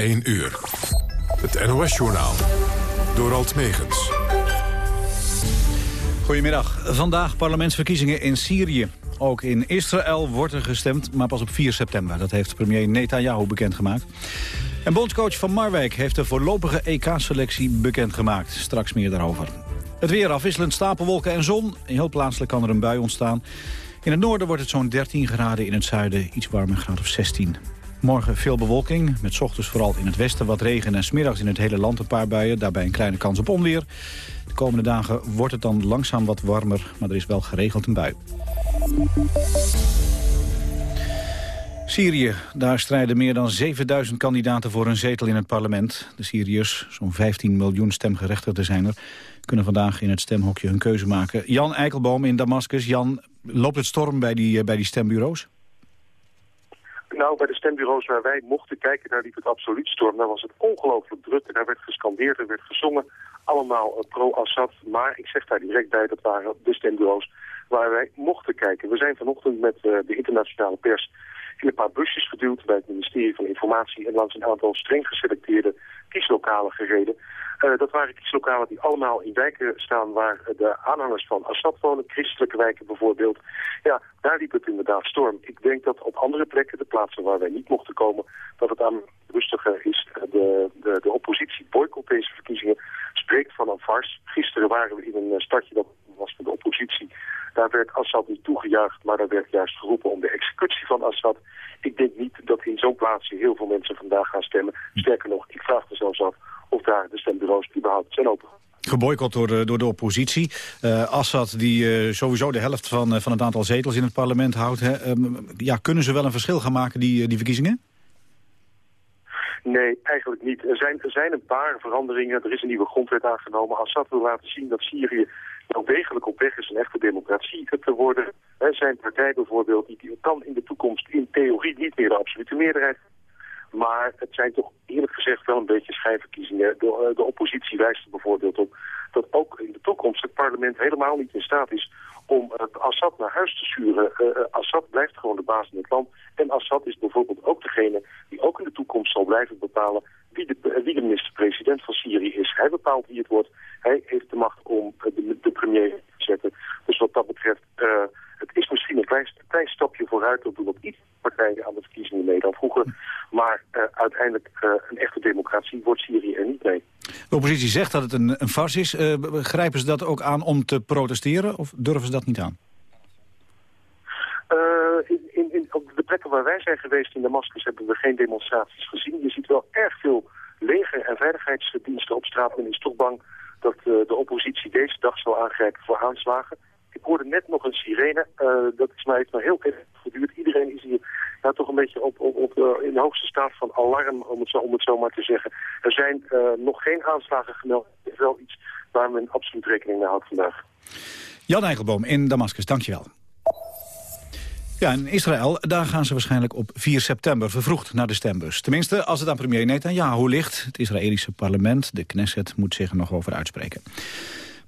1 uur. Het NOS-journaal. Door Alt Megens. Goedemiddag. Vandaag parlementsverkiezingen in Syrië. Ook in Israël wordt er gestemd, maar pas op 4 september. Dat heeft premier Netanyahu bekendgemaakt. En bondscoach van Marwijk heeft de voorlopige EK-selectie bekendgemaakt. Straks meer daarover. Het weer afwisselend stapelwolken en zon. Heel plaatselijk kan er een bui ontstaan. In het noorden wordt het zo'n 13 graden, in het zuiden iets warmer, graad of 16. Morgen veel bewolking, met ochtends vooral in het westen wat regen... en smiddags in het hele land een paar buien, daarbij een kleine kans op onweer. De komende dagen wordt het dan langzaam wat warmer, maar er is wel geregeld een bui. Syrië, daar strijden meer dan 7000 kandidaten voor een zetel in het parlement. De Syriërs, zo'n 15 miljoen stemgerechtigden zijn er... kunnen vandaag in het stemhokje hun keuze maken. Jan Eikelboom in Damascus. Jan, loopt het storm bij die, eh, bij die stembureaus? Nou, bij de stembureaus waar wij mochten kijken, daar liep het absoluut storm. Daar was het ongelooflijk druk en daar werd gescandeerd en werd gezongen. Allemaal eh, pro-Assad. Maar ik zeg daar direct bij, dat waren de stembureaus waar wij mochten kijken. We zijn vanochtend met uh, de internationale pers in een paar busjes geduwd bij het ministerie van Informatie en langs een aantal streng geselecteerde kieslokalen gereden. Uh, dat waren kieslokalen die allemaal in wijken staan waar de aanhangers van Assad wonen, christelijke wijken bijvoorbeeld. Ja, daar liep het inderdaad storm. Ik denk dat op andere plekken, de plaatsen waar wij niet mochten komen, dat het aan rustiger is. De, de, de oppositie boycott deze verkiezingen, spreekt van een farce. Gisteren waren we in een stadje dat was van de oppositie. Daar werd Assad niet toegejuicht, maar daar werd juist geroepen om de executie van Assad. Ik denk niet dat in zo'n plaatsje heel veel mensen vandaag gaan stemmen. Sterker nog, ik vraag me zelfs af of daar de stembureaus überhaupt zijn open. Geboycott door de, door de oppositie. Uh, Assad, die uh, sowieso de helft van, uh, van het aantal zetels in het parlement houdt. Hè, um, ja, kunnen ze wel een verschil gaan maken, die, die verkiezingen? Nee, eigenlijk niet. Er zijn, er zijn een paar veranderingen. Er is een nieuwe grondwet aangenomen. Assad wil laten zien dat Syrië wel degelijk op weg is een echte democratie te worden. He, zijn partij bijvoorbeeld, die kan in de toekomst in theorie niet meer de absolute meerderheid maar het zijn toch eerlijk gezegd wel een beetje schijnverkiezingen. De, eh, de, oppositie wijst er bijvoorbeeld op dat ook in de toekomst het parlement helemaal niet in staat is om uh, Assad naar huis te sturen. Uh, Assad blijft gewoon de baas in het land. En Assad is bijvoorbeeld ook degene die ook in de toekomst zal blijven bepalen wie de, wie de minister-president van Syrië is. Hij bepaalt wie het wordt. Hij heeft de macht om de, de, premier te zetten. Dus wat dat betreft, het is misschien een klein, stapje vooruit. Dat doen wat iets partijen aan de verkiezingen mee dan vroeger. Maar uiteindelijk een echte democratie wordt Syrië er niet mee. De oppositie zegt dat het een, een farce is. Uh, grijpen ze dat ook aan om te protesteren of durven ze dat niet aan? In, in, in, op de plekken waar wij zijn geweest in Damascus hebben we geen demonstraties gezien. Je ziet wel erg veel leger- en veiligheidsdiensten op straat. Men is toch bang dat de oppositie deze dag zal aangrijpen voor aanslagen. Ik hoorde net nog een sirene. dat is mij heeft heel even geduurd. Iedereen is hier ja, toch een beetje op, op, op uh, in de hoogste staat van alarm, om het zo, om zo maar te zeggen. Er zijn uh, nog geen aanslagen gemeld. Het is wel iets waar men absoluut rekening mee houdt vandaag. Jan Eigelboom in Damascus, dankjewel. Ja, in Israël, daar gaan ze waarschijnlijk op 4 september vervroegd naar de stembus. Tenminste, als het aan premier Netanyahu ligt. Het Israëlische parlement, de Knesset, moet zich er nog over uitspreken.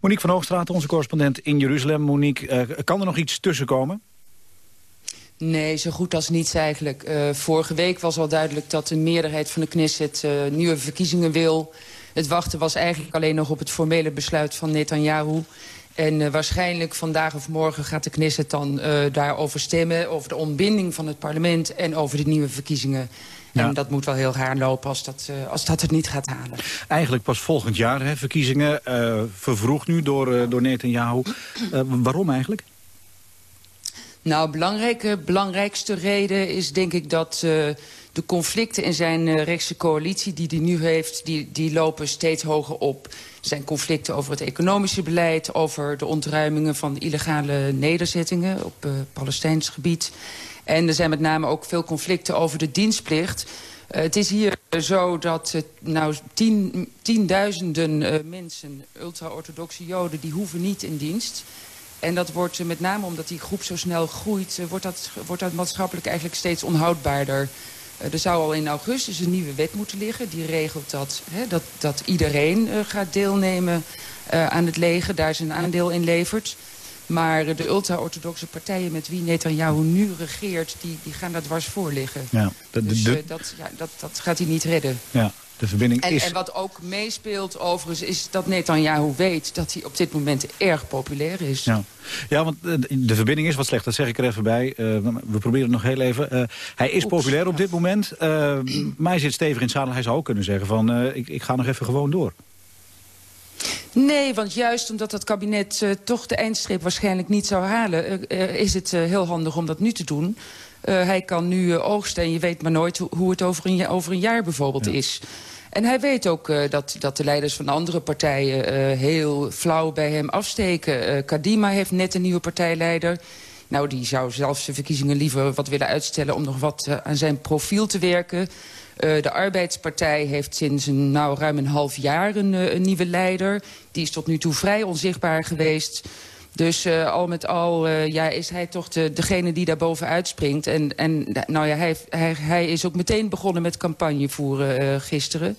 Monique van Hoogstraat, onze correspondent in Jeruzalem. Monique, uh, kan er nog iets tussenkomen? Nee, zo goed als niets eigenlijk. Uh, vorige week was al duidelijk dat de meerderheid van de Knesset uh, nieuwe verkiezingen wil. Het wachten was eigenlijk alleen nog op het formele besluit van Netanyahu. En uh, waarschijnlijk vandaag of morgen gaat de Knesset dan daarover stemmen... over de ontbinding van het parlement en over de nieuwe verkiezingen. Ja. En dat moet wel heel raar lopen als dat, als dat het niet gaat halen. Eigenlijk pas volgend jaar, hè, verkiezingen. vervroegd nu door, door Netanyahu. waarom eigenlijk? Nou, belangrijke, belangrijkste reden is denk ik dat uh, de conflicten in zijn uh, rechtse coalitie die hij nu heeft, die, die lopen steeds hoger op. Er zijn conflicten over het economische beleid, over de ontruimingen van illegale nederzettingen op uh, Palestijns gebied. En er zijn met name ook veel conflicten over de dienstplicht. Uh, het is hier zo dat nou, tien, tienduizenden mensen, ultra-orthodoxe joden, die hoeven niet in dienst. En dat wordt met name omdat die groep zo snel groeit... wordt dat, wordt dat maatschappelijk eigenlijk steeds onhoudbaarder. Er zou al in augustus een nieuwe wet moeten liggen. Die regelt dat, hè, dat, dat iedereen gaat deelnemen aan het leger. Daar zijn aandeel in levert. Maar de ultra-orthodoxe partijen met wie Netanyahu nu regeert... die, die gaan daar dwars voor liggen. Ja, dus dat, ja, dat, dat gaat hij niet redden. Ja, de verbinding en, is... en wat ook meespeelt overigens is dat Netanyahu weet... dat hij op dit moment erg populair is. Ja, ja want eh, de verbinding is wat slecht, dat zeg ik er even bij. Uh, we proberen het nog heel even. Uh, hij is populair op dit moment, uh, maar hij zit stevig in het zadel. Hij zou ook kunnen zeggen van, ik, ik ga nog even gewoon door. Nee, want juist omdat het kabinet uh, toch de eindstreep waarschijnlijk niet zou halen... Uh, is het heel handig om dat nu te doen. Hij kan nu oogsten en je weet maar nooit hoe het over een, over een jaar bijvoorbeeld ja. is. En hij weet ook uh, dat, dat de leiders van andere partijen uh, heel flauw bij hem afsteken. Uh, Kadima heeft net een nieuwe partijleider. Nou, die zou zelfs de verkiezingen liever wat willen uitstellen... om nog wat aan zijn profiel te werken. de Arbeidspartij heeft sinds een, nou, ruim een half jaar een, een nieuwe leider. Die is tot nu toe vrij onzichtbaar geweest... Dus uh, al met al uh, ja, is hij toch de, degene die daar bovenuit springt. En, en nou ja, hij, hij, hij is ook meteen begonnen met campagne voeren uh, gisteren.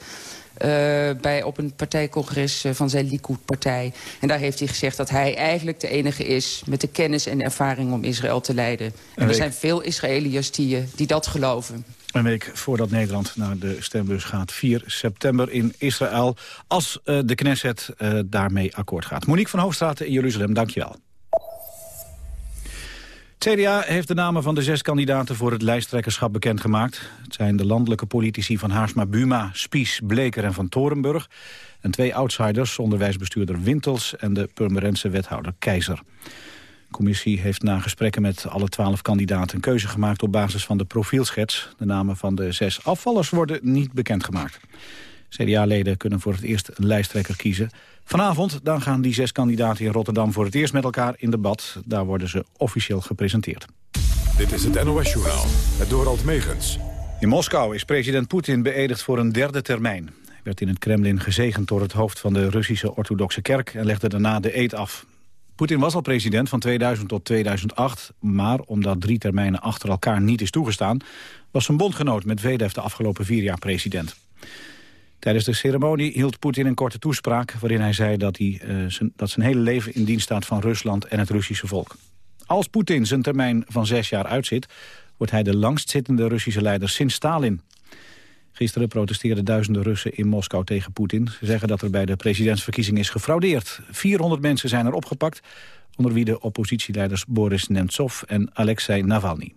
bij, op een partijcongres van zijn Likud-partij. En daar heeft hij gezegd dat hij eigenlijk de enige is... met de kennis en ervaring om Israël te leiden. En er zijn veel Israëliërs die, die dat geloven. Een week voordat Nederland naar de stembus gaat. 4 september in Israël. Als uh, de Knesset uh, daarmee akkoord gaat. Monique van Hoogstraat in Jeruzalem, dankjewel. CDA heeft de namen van de zes kandidaten voor het lijsttrekkerschap bekendgemaakt. Het zijn de landelijke politici van Haarsma Buma, Spies, Bleker en Van Torenburg. En twee outsiders, onderwijsbestuurder Wintels en de Purmerense wethouder Keizer. De commissie heeft na gesprekken met alle twaalf kandidaten een keuze gemaakt op basis van de profielschets. De namen van de zes afvallers worden niet bekendgemaakt. CDA-leden kunnen voor het eerst een lijsttrekker kiezen. Vanavond dan gaan die zes kandidaten in Rotterdam voor het eerst met elkaar in debat. Daar worden ze officieel gepresenteerd. Dit is het NOS-journaal, het Dorald Megens. In Moskou is president Poetin beëdigd voor een derde termijn. Hij werd in het Kremlin gezegend door het hoofd van de Russische orthodoxe kerk... en legde daarna de eed af. Poetin was al president van 2000 tot 2008, maar omdat drie termijnen achter elkaar niet is toegestaan, was zijn bondgenoot Medvedev de afgelopen vier jaar president. Tijdens de ceremonie hield Poetin een korte toespraak waarin hij zei dat, hij, uh, zijn, dat zijn hele leven in dienst staat van Rusland en het Russische volk. Als Poetin zijn termijn van zes jaar uitzit, wordt hij de langstzittende Russische leider sinds Stalin. Gisteren protesteerden duizenden Russen in Moskou tegen Poetin. Ze zeggen dat er bij de presidentsverkiezing is gefraudeerd. 400 mensen zijn er opgepakt, onder wie de oppositieleiders Boris Nemtsov en Alexei Navalny.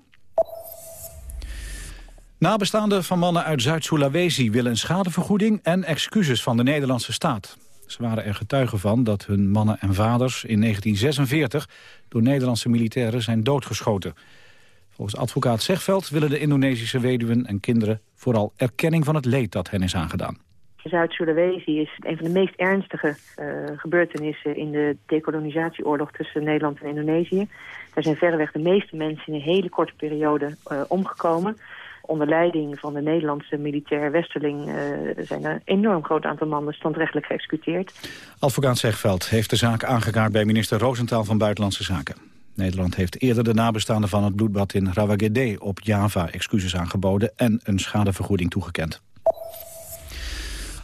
Nabestaanden van mannen uit Zuid-Sulawesi willen schadevergoeding en excuses van de Nederlandse staat. Ze waren er getuigen van dat hun mannen en vaders in 1946 door Nederlandse militairen zijn doodgeschoten. Volgens advocaat Zegveld willen de Indonesische weduwen en kinderen vooral erkenning van het leed dat hen is aangedaan. Zuid-Sulawesi is een van de meest ernstige uh, gebeurtenissen in de decolonisatieoorlog tussen Nederland en Indonesië. Daar zijn verreweg de meeste mensen in een hele korte periode uh, omgekomen. Onder leiding van de Nederlandse militair Westerling uh, zijn er een enorm groot aantal mannen standrechtelijk geëxecuteerd. Advocaat Zegveld heeft de zaak aangekaart bij minister Roosentaal van Buitenlandse Zaken. Nederland heeft eerder de nabestaanden van het bloedbad in Rawagede op Java excuses aangeboden en een schadevergoeding toegekend.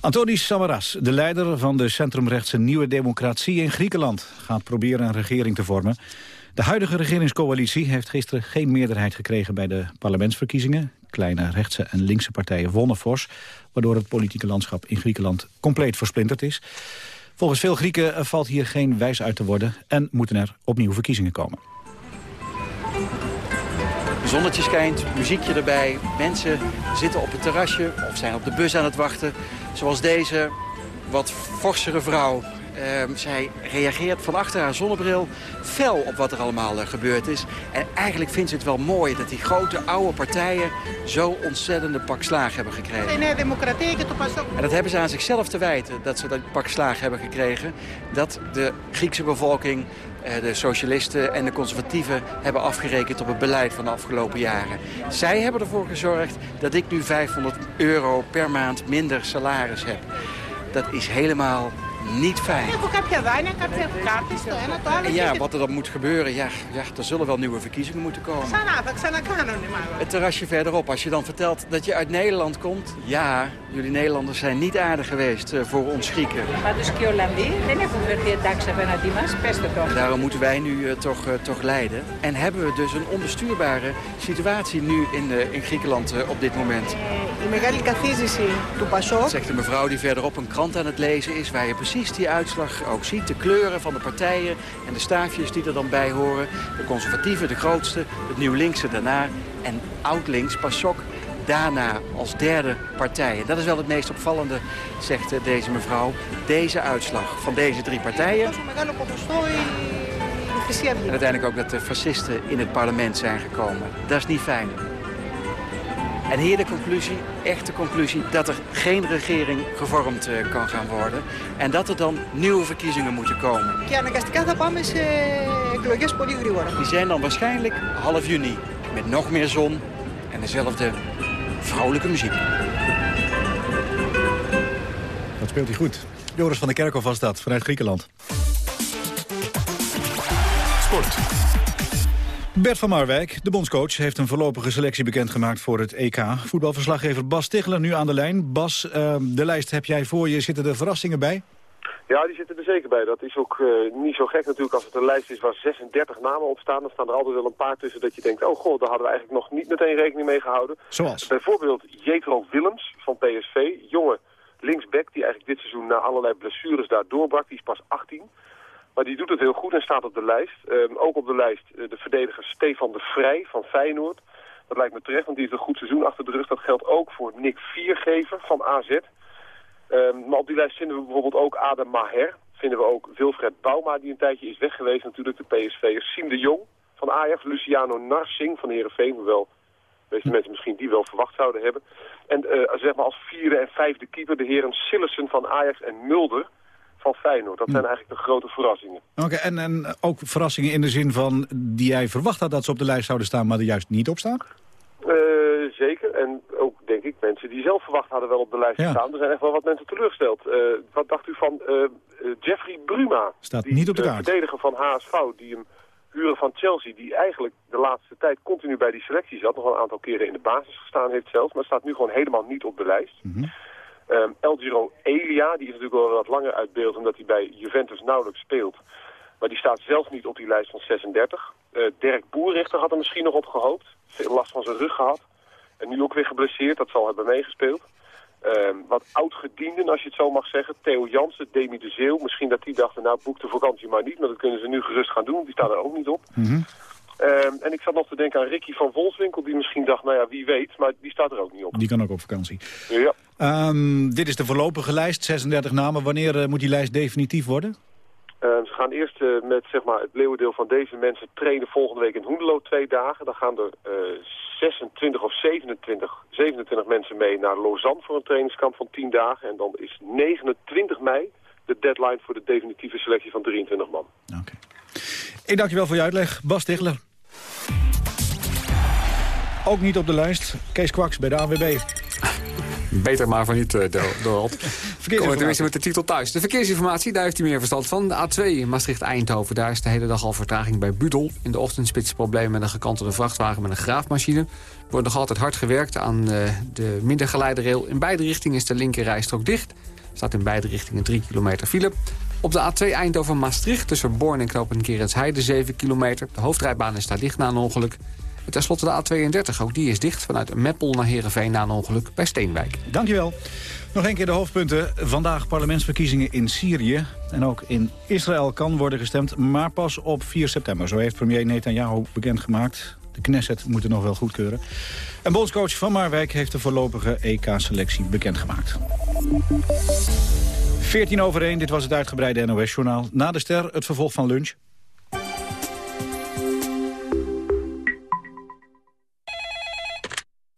Antonis Samaras, de leider van de centrumrechtse Nieuwe Democratie in Griekenland, gaat proberen een regering te vormen. De huidige regeringscoalitie heeft gisteren geen meerderheid gekregen bij de parlementsverkiezingen. Kleine rechtse en linkse partijen wonnen fors, waardoor het politieke landschap in Griekenland compleet versplinterd is. Volgens veel Grieken valt hier geen wijs uit te worden en moeten er opnieuw verkiezingen komen. Zonnetje schijnt, muziekje erbij, mensen zitten op het terrasje of zijn op de bus aan het wachten. Zoals deze wat forsere vrouw. Uh, zij reageert van achter haar zonnebril fel op wat er allemaal uh, gebeurd is. En eigenlijk vindt ze het wel mooi dat die grote oude partijen zo ontzettende pak slaag hebben gekregen. En dat hebben ze aan zichzelf te wijten, dat ze dat pak slaag hebben gekregen. Dat de Griekse bevolking, uh, de socialisten en de conservatieven hebben afgerekend op het beleid van de afgelopen jaren. Zij hebben ervoor gezorgd dat ik nu 500 euro per maand minder salaris heb. Dat is helemaal niet fijn. En ja, wat er dan moet gebeuren, ja, ja, er zullen wel nieuwe verkiezingen moeten komen. Het terrasje verderop, als je dan vertelt dat je uit Nederland komt... ja, jullie Nederlanders zijn niet aardig geweest uh, voor ons Grieken. En daarom moeten wij nu uh, toch, uh, toch leiden. En hebben we dus een onbestuurbare situatie nu in, in Griekenland op dit moment. Zegt de mevrouw die verderop een krant aan het lezen is... waar je precies die uitslag ook ziet. De kleuren van de partijen en de staafjes die er dan bij horen. De conservatieven, de grootste, het nieuw linkse daarna. En oud-links, PASOK, daarna als derde partij. En dat is wel het meest opvallende, zegt deze mevrouw. Deze uitslag van deze drie partijen. En uiteindelijk ook dat de fascisten in het parlement zijn gekomen. Dat is niet fijn. En hier de conclusie, echte conclusie, dat er geen regering gevormd uh, kan gaan worden. En dat er dan nieuwe verkiezingen moeten komen. Die zijn dan waarschijnlijk half juni. Met nog meer zon en dezelfde vrolijke muziek. Dat speelt hij goed. Joris van der Kerkhof was dat, vanuit Griekenland. Sport. Bert van Marwijk, de bondscoach, heeft een voorlopige selectie bekendgemaakt voor het EK. Voetbalverslaggever Bas Tichler nu aan de lijn. Bas, uh, de lijst heb jij voor je. Zitten er verrassingen bij? Ja, die zitten er zeker bij. Dat is ook uh, niet zo gek natuurlijk als het een lijst is waar 36 namen op staan. Dan staan er altijd wel een paar tussen dat je denkt, oh god, daar hadden we eigenlijk nog niet meteen rekening mee gehouden. Zoals? Bijvoorbeeld Jetro Willems van PSV, jonge linksback die eigenlijk dit seizoen na allerlei blessures daar doorbrak. Die is pas 18. Maar die doet het heel goed en staat op de lijst. Um, ook op de lijst uh, de verdediger Stefan de Vrij van Feyenoord. Dat lijkt me terecht, want die heeft een goed seizoen achter de rug. Dat geldt ook voor Nick Viergever van AZ. Um, maar op die lijst vinden we bijvoorbeeld ook Adam Maher. Vinden we ook Wilfred Bouma, die een tijdje is weg geweest. Natuurlijk de PSV'er Siem de Jong van Ajax. Luciano Narsing van Heerenveen, hoewel deze mensen misschien die wel verwacht zouden hebben. En uh, zeg maar als vierde en vijfde keeper de heren Sillessen van Ajax en Mulder van Feyenoord. Dat zijn eigenlijk de grote verrassingen. Oké, en, en ook verrassingen in de zin van die jij verwacht had dat ze op de lijst zouden staan, maar er juist niet op staan? Uh, zeker. En ook, denk ik, mensen die zelf verwacht hadden wel op de lijst ja. staan. Er zijn echt wel wat mensen teleurgesteld. Uh, wat dacht u van uh, Jeffrey Bruma? Staat die, niet op de kaart. verdediger van HSV, die hem huren van Chelsea... die eigenlijk de laatste tijd continu bij die selectie zat. Nog wel een aantal keren in de basis gestaan heeft zelfs. Maar staat nu gewoon helemaal niet op de lijst. Mm -hmm. Um, El Giro Elia, die is natuurlijk wel wat langer uit beeld... omdat hij bij Juventus nauwelijks speelt. Maar die staat zelf niet op die lijst van 36. Uh, Dirk Boerrichter had er misschien nog op gehoopt. Veel last van zijn rug gehad. En nu ook weer geblesseerd, dat zal hebben meegespeeld. Um, wat oud-gedienden, als je het zo mag zeggen. Theo Jansen, Demi de Zeeuw. Misschien dat die dachten, nou boek de vakantie maar niet. Maar dat kunnen ze nu gerust gaan doen. Die staan er ook niet op. Mm -hmm. Um, en ik zat nog te denken aan Ricky van Volswinkel, die misschien dacht, nou ja, wie weet, maar die staat er ook niet op. Die kan ook op vakantie. Ja. Um, dit is de voorlopige lijst, 36 namen. Wanneer uh, moet die lijst definitief worden? Ze gaan eerst uh, met zeg maar, het leeuwendeel van deze mensen trainen volgende week in Hoendelo twee dagen. Dan gaan er uh, 26 of 27, 27 mensen mee naar Lausanne voor een trainingskamp van 10 dagen. En dan is 29 mei de deadline voor de definitieve selectie van 23 man. Oké. Okay. Ik dank je wel voor je uitleg. Bas Tichler. Ook niet op de lijst. Kees Kwaks bij de AWB. Beter maar van niet, uh, Dorald. Tenminste met de titel thuis. De verkeersinformatie, daar heeft hij meer verstand van. De A2 Maastricht-Eindhoven, daar is de hele dag al vertraging bij Budel. In de ochtendspits problemen met een gekantelde vrachtwagen met een graafmachine. Er wordt nog altijd hard gewerkt aan uh, de middengeleiderrail. In beide richtingen is de linkerrijstrook dicht. Staat in beide richtingen 3 kilometer file. Op de A2 Eindhoven-Maastricht tussen Born en Knoop en Heide 7 kilometer. De hoofdrijbaan is daar dicht na een ongeluk. En tenslotte de A32, ook die is dicht vanuit Meppel naar Heerenveen na een ongeluk bij Steenwijk. Dankjewel. Nog een keer de hoofdpunten. Vandaag parlementsverkiezingen in Syrië. En ook in Israël kan worden gestemd, maar pas op 4 september. Zo heeft premier Netanyahu bekendgemaakt. De Knesset moet het nog wel goedkeuren. En bondscoach Van Marwijk heeft de voorlopige EK-selectie bekendgemaakt. 14 over 1, dit was het uitgebreide NOS-journaal. Na de ster het vervolg van lunch.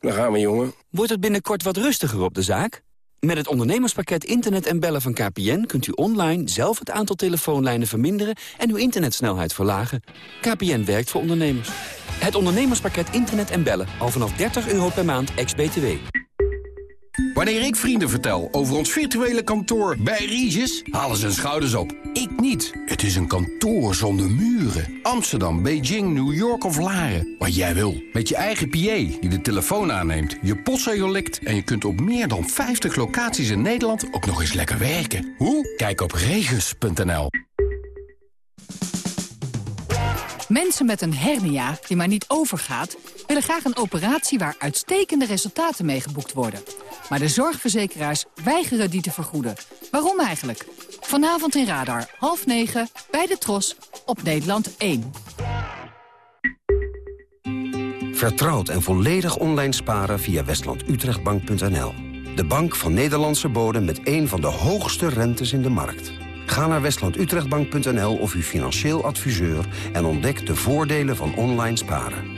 daar gaan we, jongen. Wordt het binnenkort wat rustiger op de zaak? Met het ondernemerspakket Internet en Bellen van KPN... kunt u online zelf het aantal telefoonlijnen verminderen... en uw internetsnelheid verlagen. KPN werkt voor ondernemers. Het ondernemerspakket Internet en Bellen. Al vanaf 30 euro per maand, ex-BTW. Wanneer ik vrienden vertel over ons virtuele kantoor bij Regis, halen ze hun schouders op. Ik niet. Het is een kantoor zonder muren. Amsterdam, Beijing, New York of Laren. Wat jij wil. Met je eigen PA die de telefoon aanneemt, je postzegel likt... en je kunt op meer dan 50 locaties in Nederland ook nog eens lekker werken. Hoe? Kijk op regis.nl. Mensen met een hernia die maar niet overgaat... willen graag een operatie waar uitstekende resultaten mee geboekt worden. Maar de zorgverzekeraars weigeren die te vergoeden. Waarom eigenlijk? Vanavond in Radar, half negen, bij de Tros, op Nederland 1. Vertrouwd en volledig online sparen via westlandutrechtbank.nl. De bank van Nederlandse bodem met een van de hoogste rentes in de markt. Ga naar westlandutrechtbank.nl of uw financieel adviseur... en ontdek de voordelen van online sparen.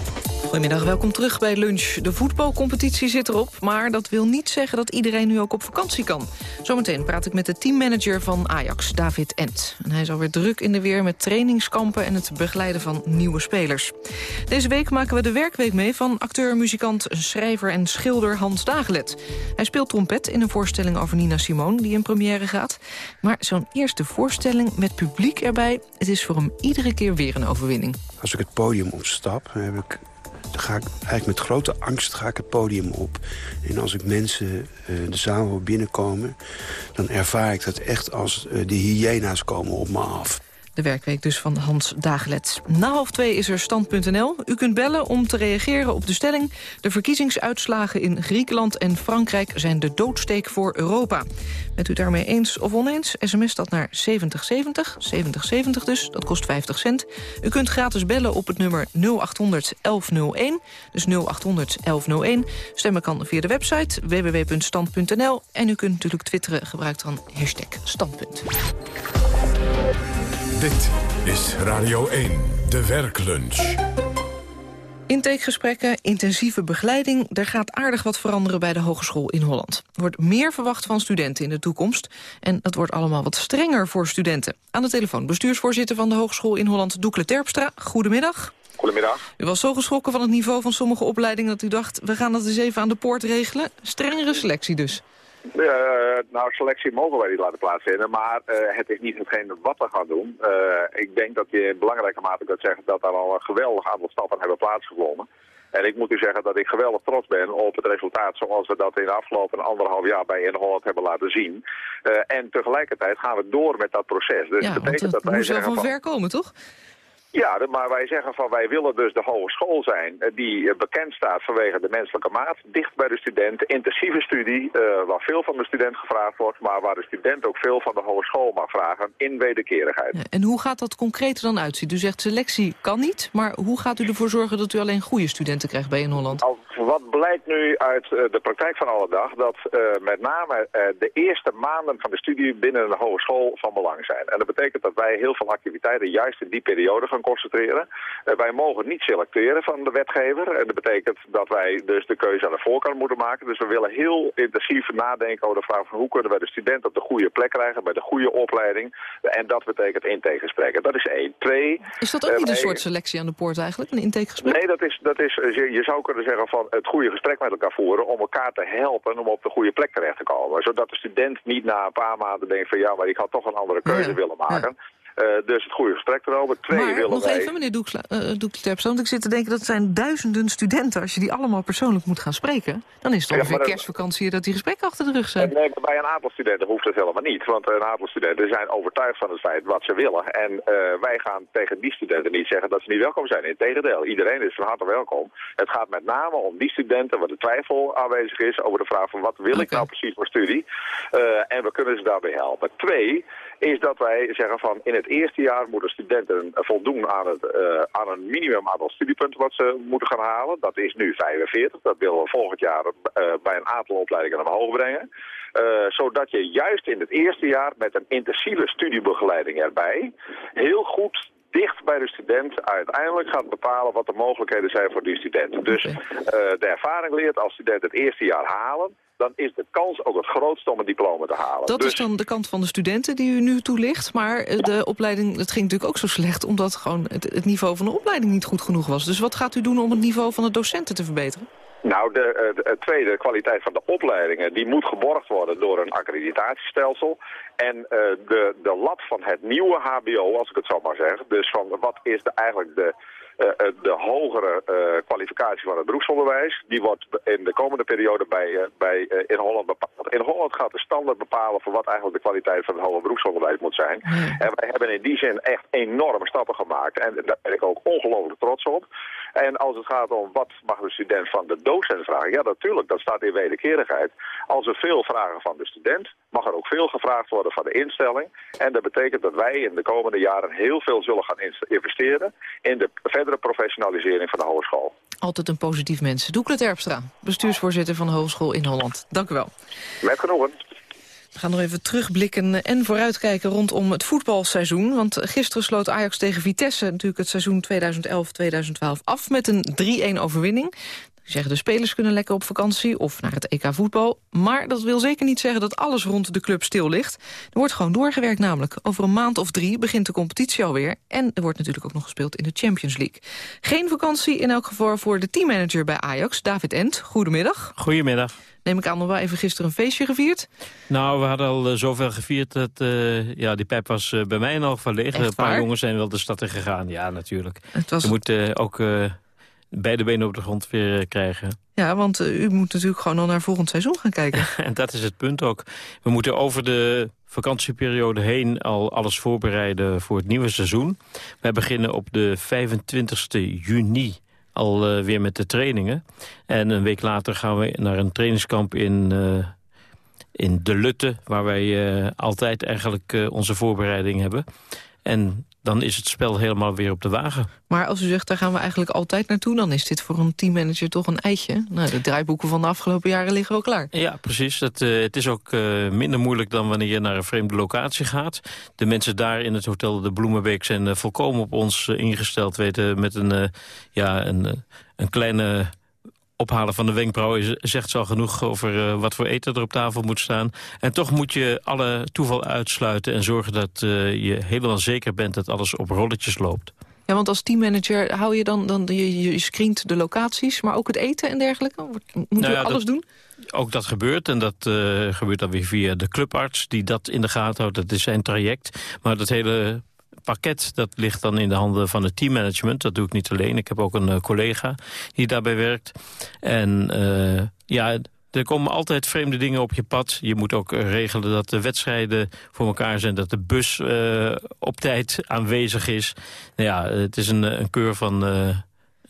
Goedemiddag, welkom terug bij Lunch. De voetbalcompetitie zit erop, maar dat wil niet zeggen dat iedereen nu ook op vakantie kan. Zometeen praat ik met de teammanager van Ajax, David Ent. En hij is alweer druk in de weer met trainingskampen en het begeleiden van nieuwe spelers. Deze week maken we de werkweek mee van acteur, muzikant, schrijver en schilder Hans Dagelet. Hij speelt trompet in een voorstelling over Nina Simone die in première gaat. Maar zo'n eerste voorstelling met publiek erbij, het is voor hem iedere keer weer een overwinning. Als ik het podium opstap, heb ik ga ik eigenlijk met grote angst ga ik het podium op. En als ik mensen uh, de zaal wil binnenkomen... dan ervaar ik dat echt als uh, de hyena's komen op me af. De werkweek dus van Hans Dagelet. Na half twee is er stand.nl. U kunt bellen om te reageren op de stelling. De verkiezingsuitslagen in Griekenland en Frankrijk zijn de doodsteek voor Europa. Bent u daarmee eens of oneens? SMS dat naar 7070, 7070 dus, dat kost 50 cent. U kunt gratis bellen op het nummer 0800 1101, dus 0800 1101. Stemmen kan via de website www.stand.nl. En u kunt natuurlijk twitteren, gebruik dan hashtag standpunt. Dit is Radio 1, de werklunch. Intakegesprekken, intensieve begeleiding. Er gaat aardig wat veranderen bij de hogeschool in Holland. Er wordt meer verwacht van studenten in de toekomst. En dat wordt allemaal wat strenger voor studenten. Aan de telefoon bestuursvoorzitter van de Hogeschool in Holland, Doekle Terpstra. Goedemiddag. Goedemiddag. U was zo geschrokken van het niveau van sommige opleidingen... dat u dacht, we gaan dat eens even aan de poort regelen. Strengere selectie dus. Uh, nou, selectie mogen wij niet laten plaatsvinden, maar uh, het is niet hetgeen wat we gaan doen. Uh, ik denk dat je in belangrijke mate kunt zeggen dat er al een geweldig aantal stappen hebben plaatsgevonden. En ik moet u zeggen dat ik geweldig trots ben op het resultaat zoals we dat in de afgelopen anderhalf jaar bij in Holland hebben laten zien. en tegelijkertijd gaan we door met dat proces. Dus ja, dat betekent dat, dat wij zeggen van ver komen, toch? Ja, maar wij zeggen van wij willen dus de hogeschool zijn die bekend staat vanwege de menselijke maat, dicht bij de student, intensieve studie, uh, waar veel van de student gevraagd wordt, maar waar de student ook veel van de hogeschool mag vragen in wederkerigheid. En hoe gaat dat concreet dan uitzien? U zegt selectie kan niet, maar hoe gaat u ervoor zorgen dat u alleen goede studenten krijgt bij in Holland? Als, blijkt nu uit uh, de praktijk van alle dag, dat uh, met name de eerste maanden van de studie binnen een hogeschool van belang zijn. En dat betekent dat wij heel veel activiteiten juist in die periode gaan concentreren. Uh, wij mogen niet selecteren van de wetgever. En dat betekent dat wij dus de keuze aan de voorkant moeten maken. Dus we willen heel intensief nadenken over de vraag van hoe kunnen wij de student op de goede plek krijgen, bij de goede opleiding. En dat betekent intakegesprekken. Dat is één. Twee. Is dat ook niet een soort selectie aan de poort eigenlijk, een intakegesprek? Nee, dat is, dat is, je zou kunnen zeggen van het goede gesprek met elkaar voeren om elkaar te helpen om op de goede plek terecht te komen. Zodat de student niet na een paar maanden denkt van ja, maar ik had toch een andere keuze ja, willen maken. Ja. Dus het goede gesprek erover. Twee maar willen nog wij... even, meneer Doeksla- eh, Doeksterpstra, want ik zit te denken dat zijn duizenden studenten. Als je die allemaal persoonlijk moet gaan spreken, dan is het Ja, ongeveer dat- kerstvakantie dat die gesprekken achter de rug zijn. Nee, maar bij een aantal studenten hoeft het helemaal niet. Want een aantal studenten zijn overtuigd van het feit wat ze willen. En eh, wij gaan tegen die studenten niet zeggen dat ze niet welkom zijn. Integendeel, iedereen is van harte welkom. Het gaat met name om die studenten waar de twijfel aanwezig is over de vraag van wat wil ik nou precies voor studie. Eh, en we kunnen ze daarbij helpen. Twee is dat wij zeggen van in het eerste jaar moeten studenten voldoen aan, het, eh, aan een minimum aantal studiepunten wat ze moeten gaan halen. Dat is nu 45. Dat willen we volgend jaar eh, bij een aantal opleidingen omhoog brengen. Eh, zodat je juist in het eerste jaar met een intensieve studiebegeleiding erbij heel goed dicht bij de student uiteindelijk gaat bepalen wat de mogelijkheden zijn voor die student. Dus de ervaring leert als studenten het eerste jaar halen, dan is de kans ook het grootst om een diploma te halen. Dat dus, is dan de kant van de studenten die u nu toelicht. Maar eh, de opleiding, het ging natuurlijk ook zo slecht... omdat gewoon het, het niveau van de opleiding niet goed genoeg was. Dus wat gaat u doen om het niveau van de docenten te verbeteren? Nou, de, eh, de, tweede, de kwaliteit van de opleidingen, die moet geborgd worden door een accreditatiestelsel. En eh, de, de lat van het nieuwe hbo, als ik het zo maar zeg, dus van wat is de, eigenlijk de, de hogere eh, kwalificatie van het beroepsonderwijs, die wordt in de komende periode bij, eh, bij, eh, in Holland bepaald. In Holland gaat de standaard bepalen voor wat eigenlijk de kwaliteit van het hoger beroepsonderwijs moet zijn. En wij hebben in die zin echt enorme stappen gemaakt. En daar ben ik ook ongelooflijk trots op. En als het gaat om wat mag de student van de docent vragen, ja natuurlijk, dat staat in wederkerigheid. Als er veel vragen van de student, mag er ook veel gevraagd worden van de instelling. En dat betekent dat wij in de komende jaren heel veel zullen gaan investeren in de verdere professionalisering van de hogeschool. Altijd een positief mens. Doekle Terpstra, bestuursvoorzitter van de Hogeschool in Holland. Dank u wel. Met genoegen. We gaan nog even terugblikken en vooruitkijken rondom het voetbalseizoen. Want gisteren sloot Ajax tegen Vitesse natuurlijk het seizoen 2011-2012 af met een 3-1 overwinning. Zeggen de spelers kunnen lekker op vakantie of naar het EK voetbal. Maar dat wil zeker niet zeggen dat alles rond de club stil ligt. Er wordt gewoon doorgewerkt namelijk. Over een maand of drie begint de competitie alweer. En er wordt natuurlijk ook nog gespeeld in de Champions League. Geen vakantie in elk geval voor de teammanager bij Ajax, David Ent. Goedemiddag. Goedemiddag. Neem ik aan nog wel even gisteren een feestje gevierd. Nou, we hadden al eh, zoveel gevierd dat eh, ja, die pep was eh, bij mij leeg. Echt Een paar jongens zijn wel de stad in gegaan. Ja, natuurlijk. Het was- Je moet ook beide benen op de grond weer eh, krijgen. Ja, want eh, u moet natuurlijk gewoon al naar volgend seizoen gaan kijken. En dat is het punt ook. We moeten over de vakantieperiode heen al alles voorbereiden voor het nieuwe seizoen. Wij beginnen op de 25 juni al eh, weer met de trainingen. En een week later gaan we naar een trainingskamp in, in De Lutte... waar wij altijd eigenlijk onze voorbereiding hebben. En dan is het spel helemaal weer op de wagen. Maar als u zegt, daar gaan we eigenlijk altijd naartoe... dan is dit voor een teammanager toch een eitje. Nou, de draaiboeken van de afgelopen jaren liggen wel klaar. Ja, precies. Het, eh, het is ook eh, minder moeilijk dan wanneer je naar een vreemde locatie gaat. De mensen daar in het hotel De Bloemenbeek zijn eh, volkomen op ons ingesteld. Weten met een, ja, een, een kleine ophalen van de wenkbrauw is, zegt zo genoeg over eh, wat voor eten er op tafel moet staan. En toch moet je alle toeval uitsluiten en zorgen dat eh, je helemaal zeker bent dat alles op rolletjes loopt. Ja, want als teammanager hou je dan, dan je, je screent de locaties... maar ook het eten en dergelijke? Moet Nou u ja, alles dat- doen? Ook dat gebeurt en dat eh, gebeurt dan weer via de clubarts... die dat in de gaten houdt, dat is zijn traject. Maar dat hele pakket dat ligt dan in de handen van het teammanagement. Dat doe ik niet alleen. Ik heb ook een eh, collega die daarbij werkt. En eh, ja... Er komen altijd vreemde dingen op je pad. Je moet ook eh, regelen dat de wedstrijden voor elkaar zijn. Dat de bus op tijd aanwezig is. Nou ja, het is een, een keur van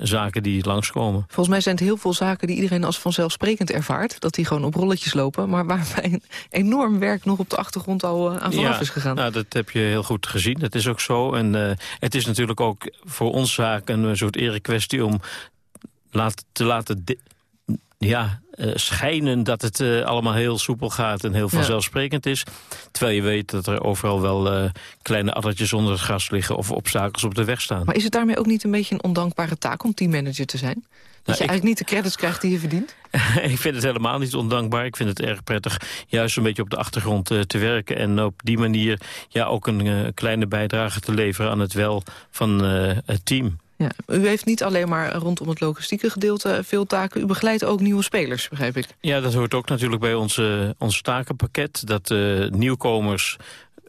zaken die langskomen. Volgens mij zijn het heel veel zaken die iedereen als vanzelfsprekend ervaart. Dat die gewoon op rolletjes lopen. Maar waarbij een enorm werk nog op de achtergrond al eh, aan vooraf is gegaan. Nou, dat heb je heel goed gezien. Dat is ook zo. En eh, het is natuurlijk ook voor ons zaak een soort erekwestie om laat, te laten ja, schijnen dat het eh, allemaal heel soepel gaat en heel vanzelfsprekend is. Terwijl je weet dat er overal wel eh, kleine addertjes onder het gras liggen of obstakels op de weg staan. Maar is het daarmee ook niet een beetje een ondankbare taak om teammanager te zijn? Dat je Nou, ik- eigenlijk niet de credits krijgt die je verdient? ik vind het helemaal niet ondankbaar. Ik vind het erg prettig juist een beetje op de achtergrond eh, te werken... en op die manier ja, ook een eh, kleine bijdrage te leveren aan het wel van eh, het team. Ja, u heeft niet alleen maar rondom het logistieke gedeelte veel taken. U begeleidt ook nieuwe spelers, begrijp ik. Ja, dat hoort ook natuurlijk bij onze, ons takenpakket. Dat eh, nieuwkomers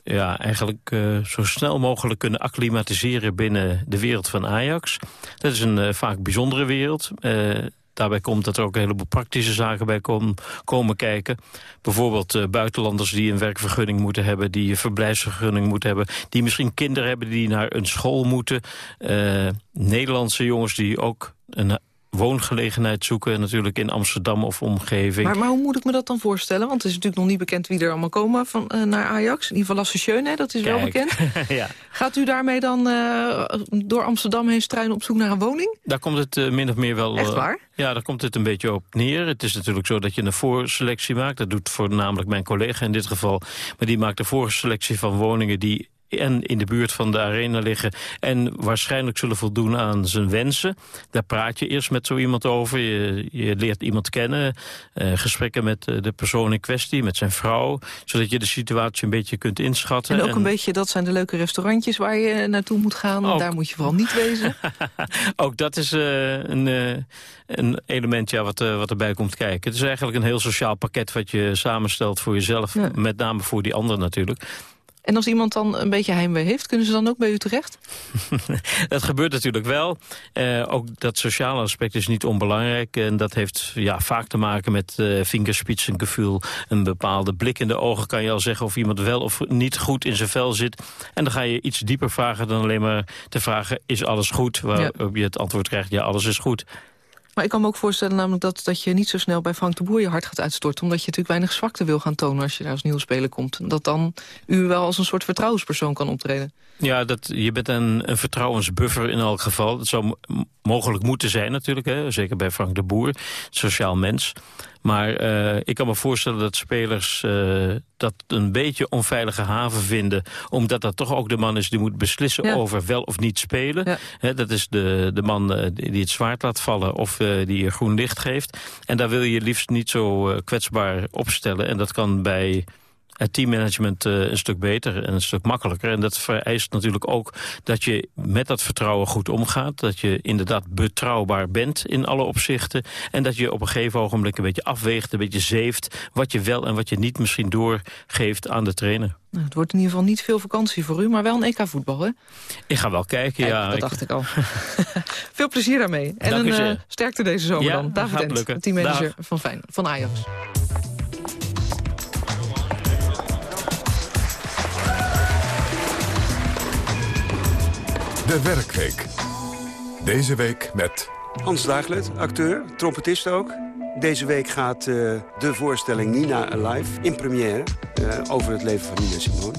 ja, eigenlijk uh, zo snel mogelijk kunnen acclimatiseren binnen de wereld van Ajax. Dat is een uh, vaak bijzondere wereld. Daarbij komt dat er ook een heleboel praktische zaken bij kom, komen kijken. Bijvoorbeeld buitenlanders die een werkvergunning moeten hebben... die een verblijfsvergunning moeten hebben... die misschien kinderen hebben die naar een school moeten. Nederlandse jongens die ook een woongelegenheid zoeken. Natuurlijk in Amsterdam of omgeving. Maar, maar, hoe moet ik me dat dan voorstellen? Want het is natuurlijk nog niet bekend wie er allemaal komen van, uh, naar Ajax. In ieder geval Lasse dat is wel bekend. ja. Gaat u daarmee dan uh, door Amsterdam heen struinen op zoek naar een woning? Daar komt het uh, min of meer wel... Echt waar? Ja, daar komt het een beetje op neer. Het is natuurlijk zo dat je een voorselectie maakt. Dat doet voornamelijk mijn collega in dit geval. Maar die maakt de voorselectie van woningen die en in de buurt van de arena liggen... en waarschijnlijk zullen voldoen aan zijn wensen. Daar praat je eerst met zo iemand over. Je, je leert iemand kennen. Uh, gesprekken met uh, de persoon in kwestie, met zijn vrouw... zodat je de situatie een beetje kunt inschatten. En ook een beetje, dat zijn de leuke restaurantjes waar je naartoe moet gaan. Ook. Daar moet je vooral niet wezen. ook dat is uh, een, een element ja, wat, wat erbij komt kijken. Het is eigenlijk een heel sociaal pakket wat je samenstelt voor jezelf. Ja. Met name voor die anderen natuurlijk. En als iemand dan een beetje heimwee heeft, kunnen ze dan ook bij u terecht? dat gebeurt natuurlijk wel. Uh, ook dat sociale aspect is niet onbelangrijk. En dat heeft ja, vaak te maken met uh, vingerspitsengevoel. Een bepaalde blik in de ogen kan je al zeggen of iemand wel of niet goed in zijn vel zit. En dan ga je iets dieper vragen dan alleen maar te vragen, is alles goed? Waarop ja. je het antwoord krijgt, ja, alles is goed. Maar ik kan me ook voorstellen namelijk dat, dat je niet zo snel bij Frank de Boer je hart gaat uitstorten. Omdat je natuurlijk weinig zwakte wil gaan tonen als je daar als nieuwe speler komt. Dat dan u wel als een soort vertrouwenspersoon kan optreden. Ja, dat, je bent een, een vertrouwensbuffer in elk geval. Dat zou mogelijk moeten zijn natuurlijk. Hè? Zeker bij Frank de Boer, sociaal mens. Maar uh, ik kan me voorstellen dat spelers uh, dat een beetje onveilige haven vinden. Omdat dat toch ook de man is die moet beslissen ja. over wel of niet spelen. Ja. He, dat is de, de man uh, die het zwaard laat vallen of die je groen licht geeft. En daar wil je liefst niet zo kwetsbaar opstellen. En dat kan bij het teammanagement uh, een stuk beter en een stuk makkelijker. En dat vereist natuurlijk ook dat je met dat vertrouwen goed omgaat. Dat je inderdaad betrouwbaar bent in alle opzichten. En dat je op een gegeven ogenblik een beetje afweegt, een beetje zeeft... wat je wel en wat je niet misschien doorgeeft aan de trainer. Nou, het wordt in ieder geval niet veel vakantie voor u, maar wel een EK-voetbal, hè? Ik ga wel kijken, Kijk, ja. Dat dacht ik al. veel plezier daarmee. En Dank een uh, sterkte deze zomer ja, dan. David Dent, teammanager van, Fijn, van Ajax. De Werkweek. Deze week met... Hans Daaglet, acteur, trompetist ook. Deze week gaat uh, de voorstelling Nina Alive in première... Uh, over het leven van Nina Simone.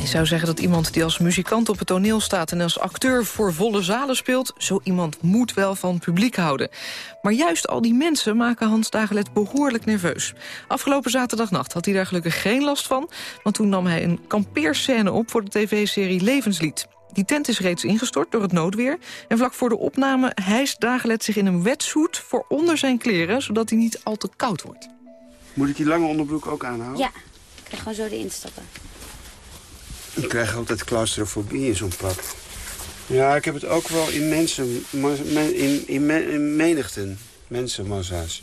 Je zou zeggen dat iemand die als muzikant op het toneel staat... en als acteur voor volle zalen speelt... zo iemand moet wel van publiek houden. Maar juist al die mensen maken Hans Dagelet behoorlijk nerveus. Afgelopen zaterdagnacht had hij daar gelukkig geen last van... want toen nam hij een kampeerscène op voor de tv-serie Levenslied. Die tent is reeds ingestort door het noodweer. En vlak voor de opname hijst Dagelet zich in een wetsuit voor onder zijn kleren... zodat hij niet al te koud wordt. Moet ik die lange onderbroek ook aanhouden? Ja, ik ga gewoon zo erin stappen. Ik krijg altijd claustrofobie in zo'n pak. Ja, ik heb het ook wel in mensen, in, in, in menigten, mensenmassa's.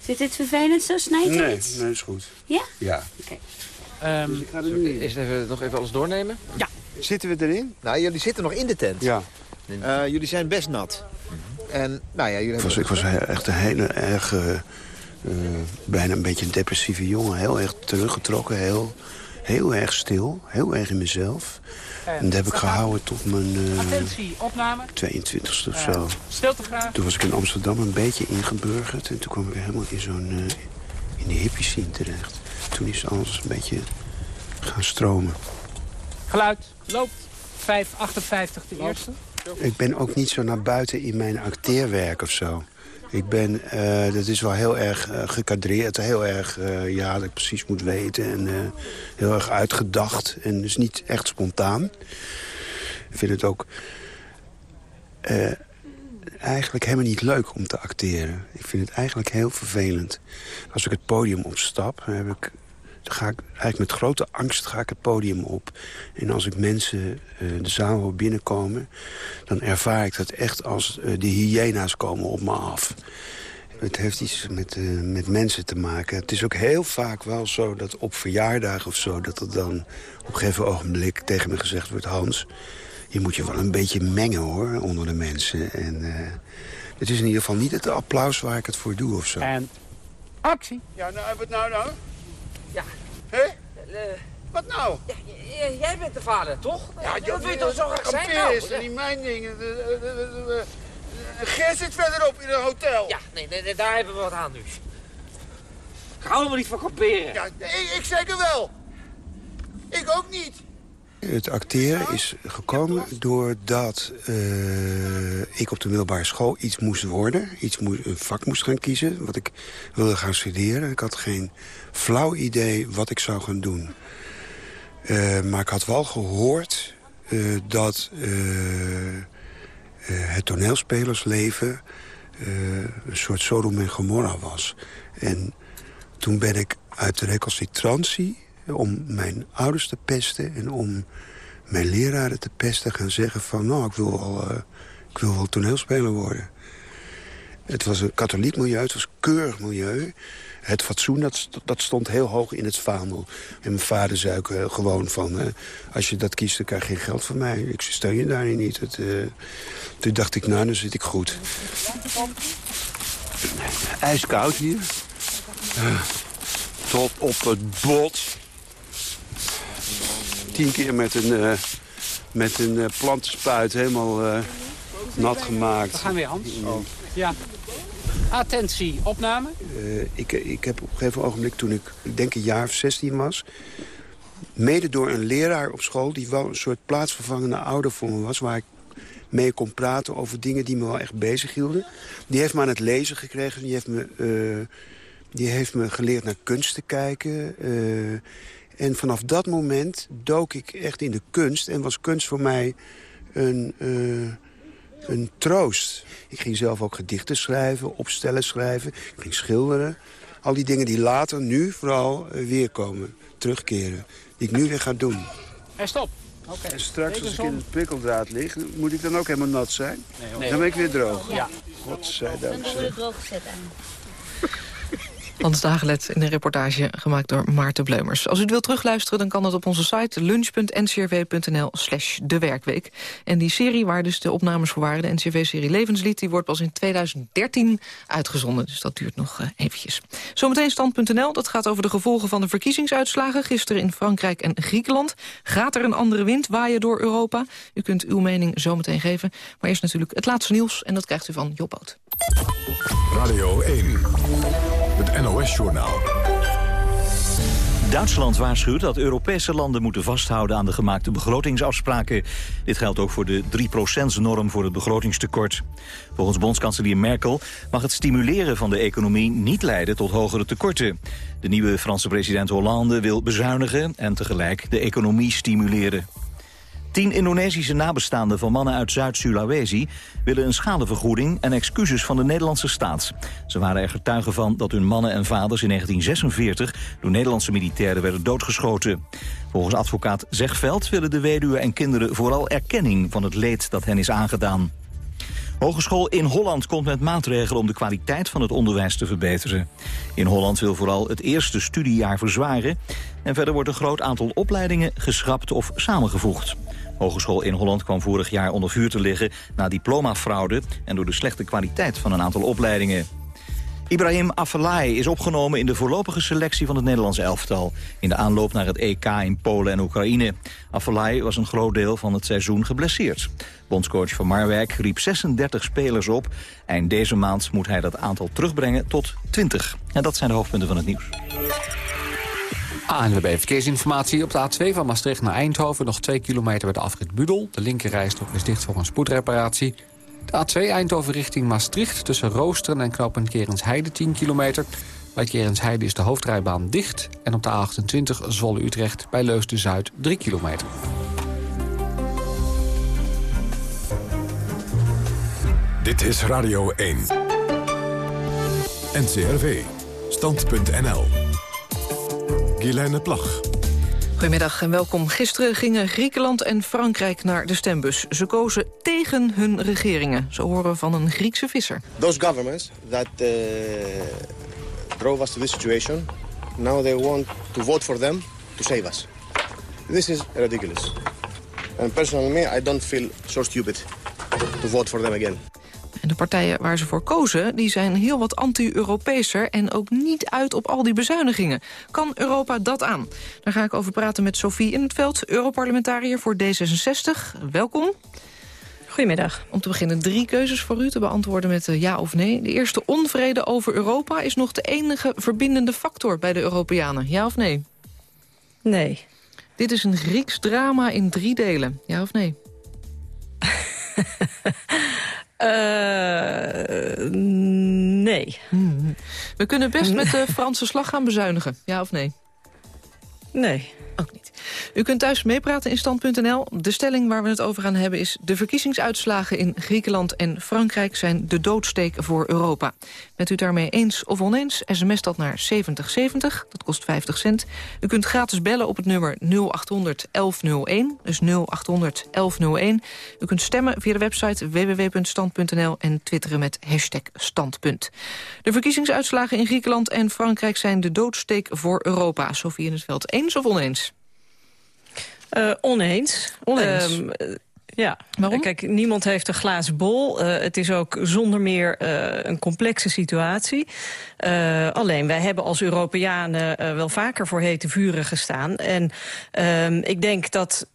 Vindt dit vervelend zo, snijdt Nee, nee, dat is goed. Ja? Ja. Oké. Okay. Um, dus ik ga er nu eerst even, nog even alles doornemen? Ja. Zitten we erin? Nou, jullie zitten nog in de tent. Ja. Uh, jullie zijn best nat. En, nou ja, jullie ik was, ik was echt een hele erg, uh, uh, bijna een beetje een depressieve jongen. Heel erg teruggetrokken, heel, heel erg stil, heel erg in mezelf. En, dat heb ik gehouden tot mijn Attentie, opname. 22ste of zo. Toen was ik in Amsterdam een beetje ingeburgerd. En toen kwam ik helemaal in zo'n in de hippie scene terecht. Toen is alles een beetje gaan stromen. Geluid, loopt. 558 de eerste. Ik ben ook niet zo naar buiten in mijn acteerwerk of zo. Ik ben, uh, dat is wel heel erg uh, gekadreerd, heel erg, uh, ja, dat ik precies moet weten. En heel erg uitgedacht en dus niet echt spontaan. Ik vind het ook eigenlijk helemaal niet leuk om te acteren. Ik vind het eigenlijk heel vervelend. Als ik het podium opstap, dan heb ik ga ik eigenlijk met grote angst ga ik het podium op. En als ik mensen uh, de zaal wil binnenkomen... dan ervaar ik dat echt als uh, de hyena's komen op me af. Het heeft iets met, eh, met mensen te maken. Het is ook heel vaak wel zo dat op verjaardagen of zo... dat er dan op een gegeven ogenblik tegen me gezegd wordt... Hans, je moet je wel een beetje mengen hoor, onder de mensen. En eh, het is in ieder geval niet het applaus waar ik het voor doe of zo. En actie. Ja, nou, wat nou dan? Ja. Hé? Wat nou? jij bent de vader, toch? Ja, dat wil je toch zo graag zijn? Nou, is niet mijn ding. Ger zit verderop in een hotel. Ja, nee, daar hebben we wat aan nu. Ik hou helemaal niet van kamperen. Ja, ik, ik zeker wel. Ik ook niet. Het acteren is gekomen doordat eh, ik op de middelbare school iets moest worden. Iets moest, een vak moest gaan kiezen, wat ik wilde gaan studeren. Ik had geen flauw idee wat ik zou gaan doen. Eh, maar ik had wel gehoord eh, dat het toneelspelersleven een soort Sodom en Gomorra was. En toen ben ik uit de recalcitrantie om mijn ouders te pesten... en om mijn leraren te pesten gaan zeggen van... nou, ik wil wel, eh, ik wil wel toneelspeler worden. Het was een katholiek milieu, het was een keurig milieu. Het fatsoen, dat, dat stond heel hoog in het vaandel. En mijn vader zei ook eh, gewoon van... eh, als je dat kiest, dan krijg je geen geld van mij. Ik steun je daarin niet. Het, toen dacht ik, nou, dan zit ik goed. Ijskoud hier. Tot op het bot. Tien keer met een, eh, met een eh, plantenspuit helemaal eh, nat gemaakt. We gaan weer, Hans. Ja. Attentie, opname. Ik, ik heb op een gegeven ogenblik, toen ik, ik denk een jaar of 16 was... mede door een leraar op school... die wel een soort plaatsvervangende ouder voor me was... waar ik mee kon praten over dingen die me wel echt bezig hielden. Die heeft me aan het lezen gekregen. Die heeft me, die heeft me geleerd naar kunst te kijken. En vanaf dat moment dook ik echt in de kunst... en was kunst voor mij een... eh, een troost. Ik ging zelf ook gedichten schrijven, opstellen schrijven. Ik ging schilderen. Al die dingen die later, nu vooral, eh, weer komen. Terugkeren. Die ik nu weer ga doen. En stop. Oké. En straks als ik in het prikkeldraad lig, moet ik dan ook helemaal nat zijn? Nee, Dan ben ik weer droog. Ja. Godzijdank. Dan zeg. droog gezet aan. Hans Dagelet in een reportage gemaakt door Maarten Bleumers. Als u het wilt terugluisteren, dan kan dat op onze site lunch.ncrw.nl slash de werkweek. En die serie waar dus de opnames voor waren, de NCRV-serie Levenslied... die wordt pas in 2013 uitgezonden, dus dat duurt nog eh, eventjes. Zometeen stand.nl, dat gaat over de gevolgen van de verkiezingsuitslagen... gisteren in Frankrijk en Griekenland. Gaat er een andere wind waaien door Europa? U kunt uw mening zometeen geven. Maar eerst natuurlijk het laatste nieuws, en dat krijgt u van Job Boot. Radio 1, het NOS-journaal. Duitsland waarschuwt dat Europese landen moeten vasthouden aan de gemaakte begrotingsafspraken. Dit geldt ook voor de 3%-norm voor het begrotingstekort. Volgens bondskanselier Merkel mag het stimuleren van de economie niet leiden tot hogere tekorten. De nieuwe Franse president Hollande wil bezuinigen en tegelijk de economie stimuleren. Tien Indonesische nabestaanden van mannen uit Zuid-Sulawesi... willen een schadevergoeding en excuses van de Nederlandse staat. Ze waren er getuigen van dat hun mannen en vaders in 1946... door Nederlandse militairen werden doodgeschoten. Volgens advocaat Zegveld willen de weduwe en kinderen... vooral erkenning van het leed dat hen is aangedaan. Hogeschool in Holland komt met maatregelen om de kwaliteit van het onderwijs te verbeteren. In Holland wil vooral het eerste studiejaar verzwaren... en verder wordt een groot aantal opleidingen geschrapt of samengevoegd. Hogeschool in Holland kwam vorig jaar onder vuur te liggen... na diplomafraude en door de slechte kwaliteit van een aantal opleidingen. Ibrahim Afellay is opgenomen in de voorlopige selectie van het Nederlandse elftal... in de aanloop naar het EK in Polen en Oekraïne. Afellay was een groot deel van het seizoen geblesseerd. Bondscoach van Marwijk riep 36 spelers op. Eind deze maand moet hij dat aantal terugbrengen tot 20. En dat zijn de hoofdpunten van het nieuws. ANWB Verkeersinformatie op de A2 van Maastricht naar Eindhoven. Nog 2 kilometer bij de afrit Budel. De linkerrijstok is dicht voor een spoedreparatie. De A2 Eindhoven richting Maastricht tussen Roosteren en knooppunt Kerensheide 10 kilometer. Bij Kerensheide is de hoofdrijbaan dicht. En op de A28 Zwolle-Utrecht bij Leusden-Zuid 3 kilometer. Dit is Radio 1. NCRV. Stand.nl. Guilaine Plag. Goedemiddag en welkom. Gisteren gingen Griekenland en Frankrijk naar de stembus. Ze kozen tegen hun regeringen. Zo horen van een Griekse visser. Those governments that uh, drove us to this situation, now they want to vote for them to save us. This is ridiculous. And personally, me, I don't feel so stupid to vote for them again. En de partijen waar ze voor kozen, die zijn heel wat anti-Europeeser... en ook niet uit op al die bezuinigingen. Kan Europa dat aan? Daar ga ik over praten met Sophie in het veld, Europarlementariër voor D66. Welkom. Goedemiddag. Om te beginnen drie keuzes voor u te beantwoorden met ja of nee. De eerste onvrede over Europa is nog de enige verbindende factor bij de Europeanen. Ja of nee? Nee. Dit is een Grieks drama in drie delen. Ja of nee? Uh, nee. Hmm. We kunnen best met de Franse slag gaan bezuinigen. Ja of nee? Nee. U kunt thuis meepraten in stand.nl. De stelling waar we het over gaan hebben is... de verkiezingsuitslagen in Griekenland en Frankrijk zijn de doodsteek voor Europa. Bent u daarmee eens of oneens, sms dat naar 7070, dat kost 50 cent. U kunt gratis bellen op het nummer 0800 1101, dus 0800 1101. U kunt stemmen via de website www.stand.nl en twitteren met hashtag standpunt. De verkiezingsuitslagen in Griekenland en Frankrijk zijn de doodsteek voor Europa. Sofie in het veld, eens of oneens? Uh, oneens. Oneens. Um, ja, Waarom? kijk, niemand heeft een glazen bol. Uh, het is ook zonder meer uh, een complexe situatie. Uh, alleen, wij hebben als Europeanen wel vaker voor hete vuren gestaan. En ik denk dat,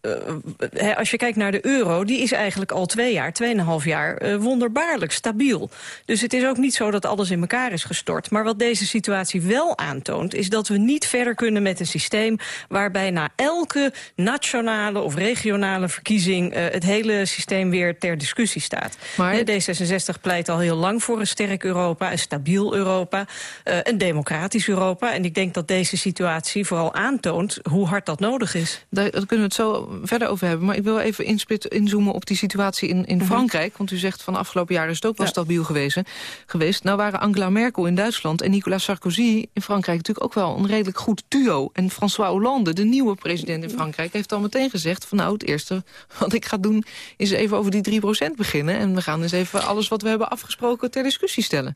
he, als je kijkt naar de euro... die is eigenlijk al twee jaar, tweeënhalf jaar wonderbaarlijk stabiel. Dus het is ook niet zo dat alles in elkaar is gestort. Maar wat deze situatie wel aantoont... is dat we niet verder kunnen met een systeem... waarbij na elke nationale of regionale verkiezing... het hele systeem weer ter discussie staat. Maar... D66 pleit al heel lang voor een sterk Europa, een stabiel Europa, uh, een democratisch Europa. En ik denk dat deze situatie vooral aantoont hoe hard dat nodig is. Daar, daar kunnen we het zo verder over hebben. Maar ik wil even inzoomen op die situatie in, in -hmm. Frankrijk. Want u zegt van de afgelopen jaren is het ook wel ja. stabiel geweest, geweest. Nou waren Angela Merkel in Duitsland en Nicolas Sarkozy in Frankrijk natuurlijk ook wel een redelijk goed duo. En François Hollande, de nieuwe president in Frankrijk, heeft al meteen gezegd van nou het eerste wat ik ga doen is even over die 3% beginnen. En we gaan eens even alles wat we hebben afgesproken ter discussie stellen.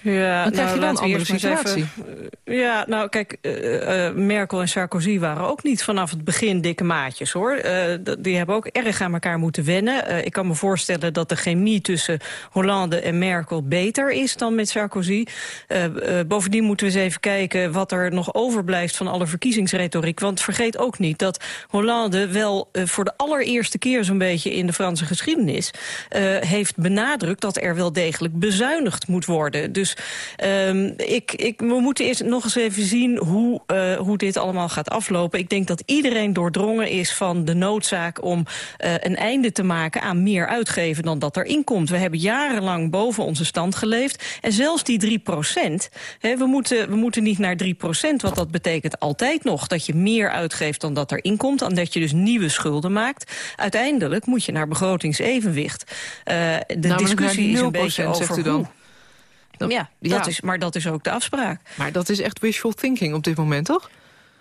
Ja, dan krijg nou, je dan een andere situatie. Even, ja, nou kijk, uh, uh, Merkel en Sarkozy waren ook niet vanaf het begin dikke maatjes, hoor. Uh, die hebben ook erg aan elkaar moeten wennen. ik kan me voorstellen dat de chemie tussen Hollande en Merkel beter is dan met Sarkozy. bovendien moeten we eens even kijken wat er nog overblijft van alle verkiezingsretoriek. Want vergeet ook niet dat Hollande wel voor de allereerste keer zo'n beetje in de Franse geschiedenis heeft benadrukt dat er wel degelijk bezuinigd moet worden. Dus um, ik, ik, we moeten eerst nog eens even zien hoe, uh, hoe dit allemaal gaat aflopen. Ik denk dat iedereen doordrongen is van de noodzaak om uh, een einde te maken aan meer uitgeven dan dat erin komt. We hebben jarenlang boven onze stand geleefd. En zelfs die 3 procent, we moeten, we moeten niet naar 3 procent, want dat betekent altijd nog dat je meer uitgeeft dan dat erin komt. Dan dat je dus nieuwe schulden maakt. Uiteindelijk moet je naar begrotingsevenwicht. Uh, de nou, discussie is een beetje over zegt u dan. hoe. Ja, dat Is, maar dat is ook de afspraak. Maar dat is echt wishful thinking op dit moment, toch?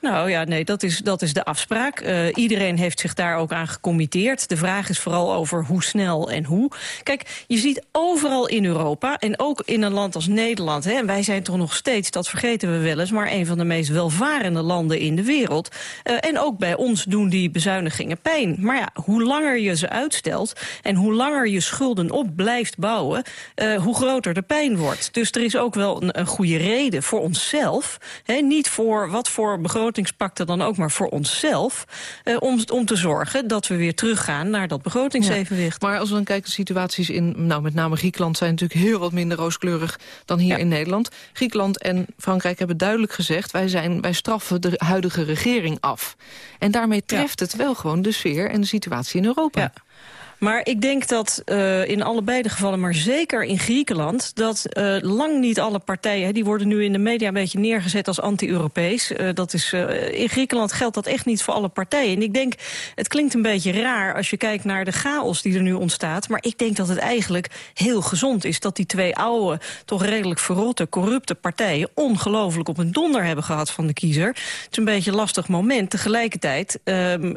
Nou ja, nee, dat is, dat is de afspraak. Uh, iedereen heeft zich daar ook aan gecommitteerd. De vraag is vooral over hoe snel en hoe. Kijk, je ziet overal in Europa, en ook in een land als Nederland... Hè, en wij zijn toch nog steeds, dat vergeten we wel eens... maar een van de meest welvarende landen in de wereld. Uh, en ook bij ons doen die bezuinigingen pijn. Maar ja, hoe langer je ze uitstelt... en hoe langer je schulden op blijft bouwen... Uh, hoe groter de pijn wordt. Dus er is ook wel een, een goede reden voor onszelf. Hè, niet voor wat voor begroting begrotingspakte dan ook maar voor onszelf... Uh, om, om te zorgen dat we weer teruggaan naar dat begrotingsevenwicht. Ja, maar als we dan kijken, de situaties in nou, met name Griekenland... zijn natuurlijk heel wat minder rooskleurig dan hier ja. in Nederland. Griekenland en Frankrijk hebben duidelijk gezegd... wij, zijn, wij straffen de huidige regering af. En daarmee treft ja. het wel gewoon de sfeer en de situatie in Europa. Maar ik denk dat uh, in allebei de gevallen, maar zeker in Griekenland... dat uh, lang niet alle partijen, die worden nu in de media een beetje neergezet als anti-Europees. Uh, dat is in Griekenland geldt dat echt niet voor alle partijen. En ik denk, het klinkt een beetje raar als je kijkt naar de chaos die er nu ontstaat. Maar ik denk dat het eigenlijk heel gezond is dat die twee oude, toch redelijk verrotte, corrupte partijen... ongelooflijk op een donder hebben gehad van de kiezer. Het is een beetje een lastig moment. Tegelijkertijd, um,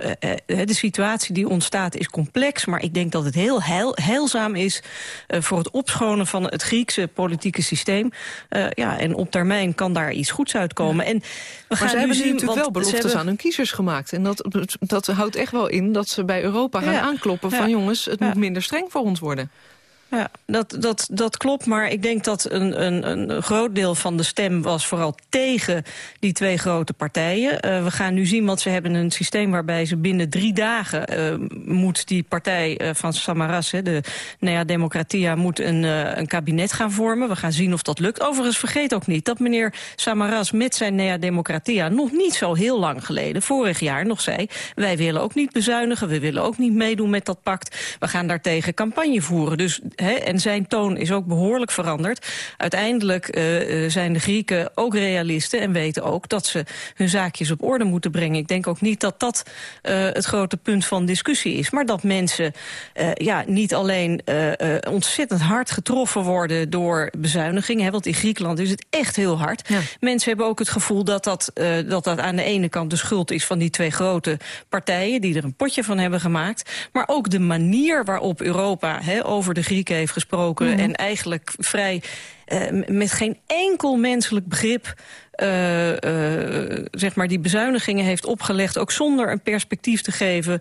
de situatie die ontstaat is complex... maar ik denk dat het heel heil, heilzaam is uh, voor het opschonen van het Griekse politieke systeem. Uh, ja, en op termijn kan daar iets goeds uitkomen. Ja. En we maar gaan ze hebben zien, natuurlijk wel beloftes hebben... aan hun kiezers gemaakt. En dat, dat houdt echt wel in dat ze bij Europa gaan ja. aankloppen van... jongens, het moet minder streng voor ons worden. Ja, dat, dat, dat klopt, maar ik denk dat een, een, een groot deel van de stem was vooral tegen die twee grote partijen. Uh, we gaan nu zien, want ze hebben een systeem waarbij ze binnen drie dagen uh, moet die partij uh, van Samaras, de Nea Democratia, moet een, een kabinet gaan vormen. We gaan zien of dat lukt. Overigens vergeet ook niet dat meneer Samaras met zijn Nea Democratia nog niet zo heel lang geleden, vorig jaar nog zei, wij willen ook niet bezuinigen, we willen ook niet meedoen met dat pact. We gaan daartegen campagne voeren. Dus En zijn toon is ook behoorlijk veranderd. Uiteindelijk uh, zijn de Grieken ook realisten en weten ook dat ze hun zaakjes op orde moeten brengen. Ik denk ook niet dat dat uh, het grote punt van discussie is. Maar dat mensen uh, ja, niet alleen ontzettend hard getroffen worden door bezuinigingen. Hè, want in Griekenland is het echt heel hard. Ja. Mensen hebben ook het gevoel dat dat, dat dat aan de ene kant de schuld is van die twee grote partijen. Die er een potje van hebben gemaakt. Maar ook de manier waarop Europa hè, over de Grieken heeft gesproken... Mm. en eigenlijk vrij uh, met geen enkel menselijk begrip... Uh, uh, zeg maar die bezuinigingen heeft opgelegd... ook zonder een perspectief te geven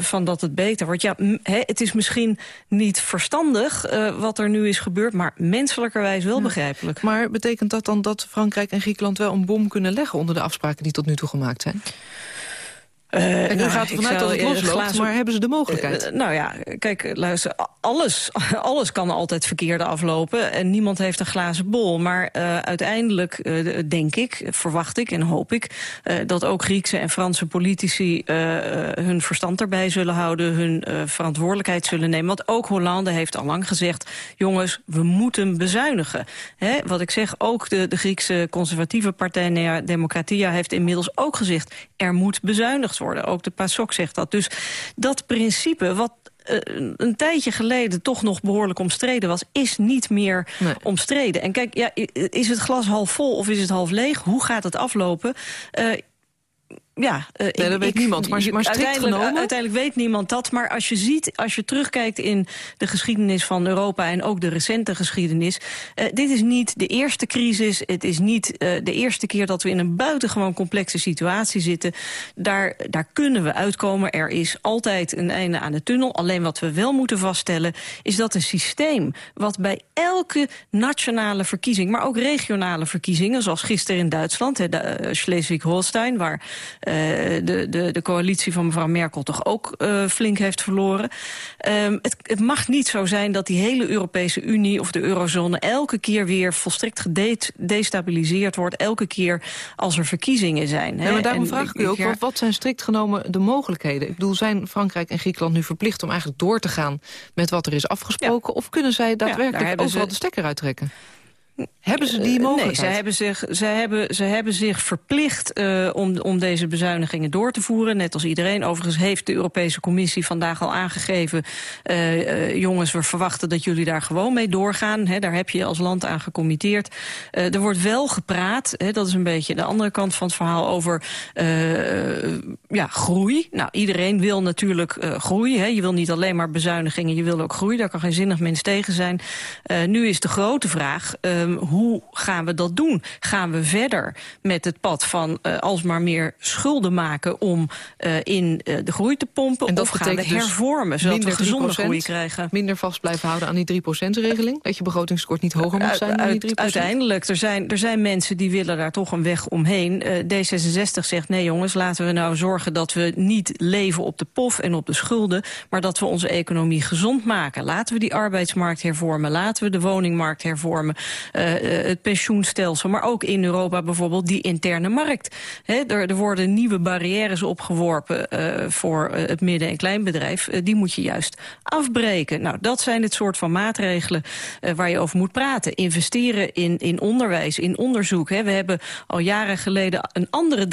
van dat het beter wordt. Ja, he, het is misschien niet verstandig wat er nu is gebeurd... maar menselijkerwijs wel ja. begrijpelijk. Maar betekent dat dan dat Frankrijk en Griekenland wel een bom kunnen leggen... onder de afspraken die tot nu toe gemaakt zijn? Uh, en nu nou, gaat het vanuit dat het losloopt, glazen... maar hebben ze de mogelijkheid? Uh, nou ja, kijk, luister, alles, alles kan altijd verkeerde aflopen... en niemand heeft een glazen bol. Maar uh, uiteindelijk denk ik, verwacht ik en hoop ik... dat ook Griekse en Franse politici hun verstand erbij zullen houden... hun verantwoordelijkheid zullen nemen. Want ook Hollande heeft al lang gezegd... jongens, we moeten bezuinigen. Hè, wat ik zeg, ook de, de Griekse conservatieve partij Nea Democratia... heeft inmiddels ook gezegd, er moet bezuinigd worden. Ook de PASOK zegt dat. Dus dat principe, wat uh, een tijdje geleden toch nog behoorlijk omstreden was... is niet meer nee. omstreden. En kijk, ja, is het glas half vol of is het half leeg? Hoe gaat het aflopen? Uh, ja, uh, nee, dat ik, weet niemand. Maar, maar uiteindelijk, genomen? uiteindelijk weet niemand dat. Maar als je ziet, als je terugkijkt in de geschiedenis van Europa... en ook de recente geschiedenis... Uh, dit is niet de eerste crisis. Het is niet uh, de eerste keer dat we in een buitengewoon complexe situatie zitten. Daar, daar kunnen we uitkomen. Er is altijd een einde aan de tunnel. Alleen wat we wel moeten vaststellen... is dat een systeem wat bij elke nationale verkiezing... maar ook regionale verkiezingen, zoals gisteren in Duitsland... Schleswig-Holstein, waar... Uh, de, de, de coalitie van mevrouw Merkel toch ook uh, flink heeft verloren. Um, het, het mag niet zo zijn dat die hele Europese Unie of de eurozone... elke keer weer volstrekt gedestabiliseerd wordt. Elke keer als er verkiezingen zijn. Ja, maar daarom en, vraag ik u ook, ja, wat zijn strikt genomen de mogelijkheden? Ik bedoel, zijn Frankrijk en Griekenland nu verplicht om eigenlijk door te gaan... met wat er is afgesproken? Ja. Of kunnen zij daadwerkelijk ja, overal ze... de stekker uittrekken? Hebben ze die mogelijkheid? Nee, zij hebben zich, zij hebben, zij hebben zich verplicht uh, om, om deze bezuinigingen door te voeren. Net als iedereen. Overigens heeft de Europese Commissie vandaag al aangegeven... Uh, uh, jongens, we verwachten dat jullie daar gewoon mee doorgaan. He, daar heb je als land aan gecommitteerd. er wordt wel gepraat, he, dat is een beetje de andere kant van het verhaal... over ja, groei. Nou, iedereen wil natuurlijk groei. He. Je wil niet alleen maar bezuinigingen, je wil ook groei. Daar kan geen zinnig mens tegen zijn. nu is de grote vraag... Um, hoe gaan we dat doen? Gaan we verder met het pad van uh, alsmaar meer schulden maken... om uh, in uh, de groei te pompen? En dat of gaan we hervormen, dus zodat we gezonde groei krijgen? Minder vast blijven houden aan die 3%-regeling? Dat je begrotingskort niet hoger moet zijn dan die 3%? Uiteindelijk, er zijn, er zijn mensen die willen daar toch een weg omheen. D66 zegt, nee jongens, laten we nou zorgen dat we niet leven op de pof en op de schulden... maar dat we onze economie gezond maken. Laten we die arbeidsmarkt hervormen. Laten we de woningmarkt hervormen. Eh, het pensioenstelsel, maar ook in Europa bijvoorbeeld die interne markt. Hè, er, er worden nieuwe barrières opgeworpen eh, voor eh, het midden- en kleinbedrijf. Die moet je juist afbreken. Nou, dat zijn het soort van maatregelen waar je over moet praten. Investeren in, in onderwijs, in onderzoek. Hè. We hebben al jaren geleden een andere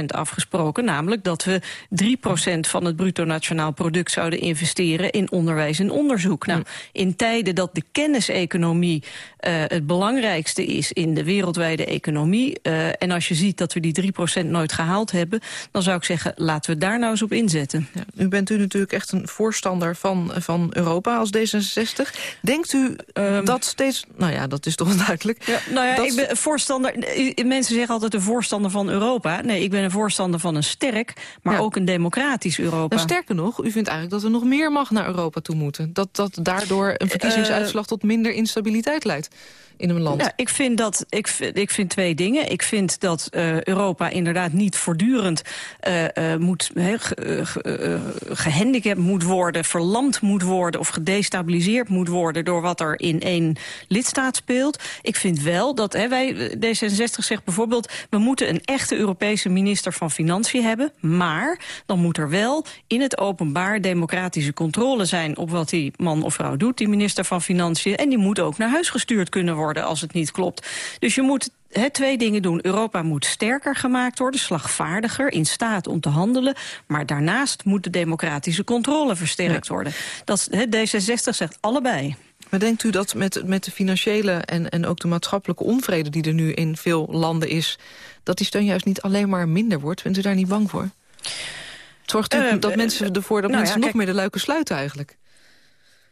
3% afgesproken. Namelijk dat we 3% van het bruto nationaal product zouden investeren in onderwijs en onderzoek. Nou, in tijden dat de kenniseconomie eh, het belangrijkste is in de wereldwijde economie. eh, en als je ziet dat we die 3% nooit gehaald hebben, dan zou ik zeggen, laten we daar nou eens op inzetten. Nu bent u natuurlijk echt een voorstander van, van Europa als D66. Denkt u dat steeds... Nou ja, dat is toch duidelijk. Ja, nou ja, Dat- ik ben een voorstander. eh, Mensen zeggen altijd een voorstander van Europa. Nee, ik ben een voorstander van een sterk, maar ook een democratisch Europa. Nou, sterker nog, u vindt eigenlijk dat er nog meer mag naar Europa toe moeten. Dat, dat daardoor een verkiezingsuitslag tot minder instabiliteit leidt in een land. Ja, ik vind dat ik, ik vind twee dingen. Ik vind dat eh, Europa inderdaad niet voortdurend eh, eh, moet eh, eh, gehandicapt moet worden, verlamd moet worden of gedestabiliseerd moet worden door wat er in één lidstaat speelt. Ik vind wel dat wij D66 zegt bijvoorbeeld we moeten een echte Europese minister van Financiën hebben, maar dan moet er wel in het openbaar democratische controle zijn op wat die man of vrouw doet, die minister van Financiën, en die moet ook naar huis gestuurd kunnen worden als het niet klopt. Dus je moet hè, twee dingen doen. Europa moet sterker gemaakt worden, slagvaardiger, in staat om te handelen. Maar daarnaast moet de democratische controle versterkt worden. Dat, hè, D66 zegt allebei. Maar denkt u dat met, met de financiële en, en ook de maatschappelijke onvrede... die er nu in veel landen is... dat die steun juist niet alleen maar minder wordt? Bent u daar niet bang voor? Het zorgt natuurlijk Eh, dat eh, mensen ervoor dat nou mensen ja, nog kijk- meer de luiken sluiten eigenlijk.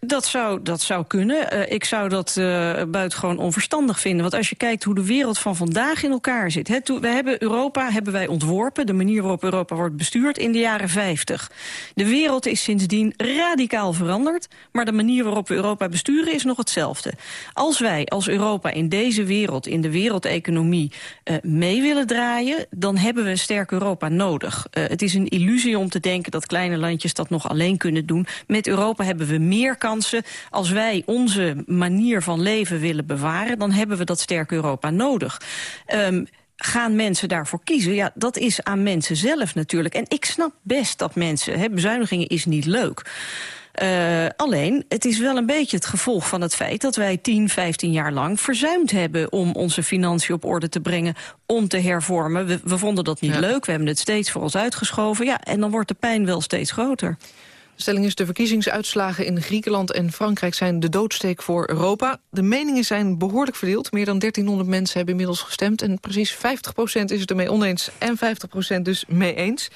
Dat zou, dat zou kunnen. Eh, ik zou dat eh buitengewoon onverstandig vinden. Want als je kijkt hoe de wereld van vandaag in elkaar zit. Toen, we hebben Europa hebben wij ontworpen. De manier waarop Europa wordt bestuurd in de jaren 50. De wereld is sindsdien radicaal veranderd. Maar de manier waarop we Europa besturen is nog hetzelfde. Als wij als Europa in deze wereld, in de wereldeconomie, eh, mee willen draaien. dan hebben we een sterk Europa nodig. Het is een illusie om te denken dat kleine landjes dat nog alleen kunnen doen. Met Europa hebben we meer kansen. Als wij onze manier van leven willen bewaren... dan hebben we dat sterke Europa nodig. Ehm, Gaan mensen daarvoor kiezen? Ja, dat is aan mensen zelf natuurlijk. En ik snap best dat mensen... Hè, bezuinigingen is niet leuk. Eh, alleen, het is wel een beetje het gevolg van het feit... dat wij 10, 15 jaar lang verzuimd hebben... om onze financiën op orde te brengen, om te hervormen. We, we vonden dat niet leuk, we hebben het steeds voor ons uitgeschoven. Ja, en dan wordt de pijn wel steeds groter. Stelling is de verkiezingsuitslagen in Griekenland en Frankrijk zijn de doodsteek voor Europa. De meningen zijn behoorlijk verdeeld. Meer dan 1300 mensen hebben inmiddels gestemd. En precies 50% is het ermee oneens en 50% dus mee eens.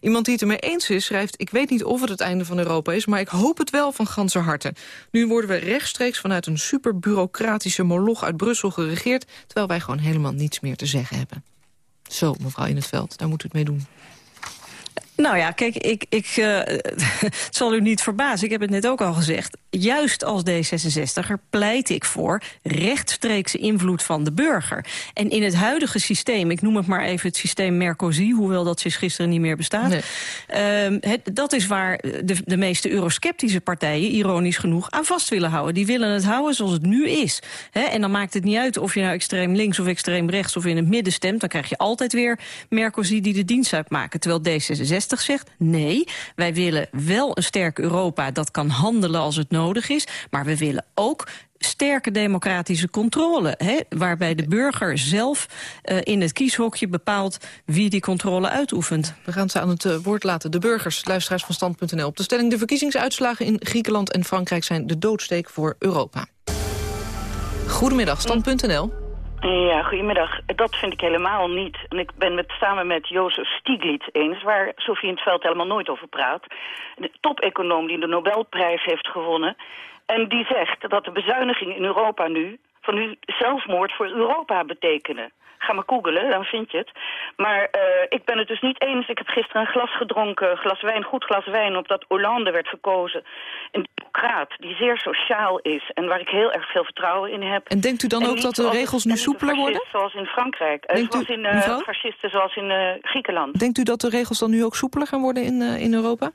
Iemand die het ermee eens is schrijft... ik weet niet of het het einde van Europa is, maar ik hoop het wel van ganser harte. Nu worden we rechtstreeks vanuit een superbureaucratische moloch uit Brussel geregeerd... terwijl wij gewoon helemaal niets meer te zeggen hebben. Zo, mevrouw In het Veld, daar moet u het mee doen. Nou ja, kijk, ik, ik, eh, het zal u niet verbazen. Ik heb het net ook al gezegd. Juist als D66er pleit ik voor rechtstreekse invloed van de burger. En in het huidige systeem, ik noem het maar even het systeem Mercosi... hoewel dat sinds gisteren niet meer bestaat... ehm, het, dat is waar de, de meeste eurosceptische partijen, ironisch genoeg... aan vast willen houden. Die willen het houden zoals het nu is. En dan maakt het niet uit of je nou extreem links of extreem rechts... of in het midden stemt, dan krijg je altijd weer Mercosi die de dienst uitmaken. Terwijl D66 zegt, nee, wij willen wel een sterk Europa... dat kan handelen als het nodig is, maar we willen ook sterke democratische controle. Hè, waarbij de burger zelf eh, in het kieshokje bepaalt wie die controle uitoefent. We gaan ze aan het eh, woord laten. De burgers, luisteraars van Stand.nl. Op de stelling de verkiezingsuitslagen in Griekenland en Frankrijk... zijn de doodsteek voor Europa. Goedemiddag, Stand.nl. Ja, goedemiddag. Dat vind ik helemaal niet. En ik ben het samen met Jozef Stiglitz eens, waar Sofie in het Veld helemaal nooit over praat. De top-econoom die de Nobelprijs heeft gewonnen. En die zegt dat de bezuinigingen in Europa nu van nu zelfmoord voor Europa betekenen. Ga maar googelen, dan vind je het. Maar eh, ik ben het dus niet eens. Ik heb gisteren een glas gedronken, glas wijn, goed glas wijn... op dat Hollande werd verkozen. Een democraat die zeer sociaal is... en waar ik heel erg veel vertrouwen in heb. En denkt u dan ook dat de regels nu soepeler worden? Zoals in Frankrijk. Eh, zoals in mevrouw? fascisten zoals in Griekenland. Denkt u dat de regels dan nu ook soepeler gaan worden in, in Europa?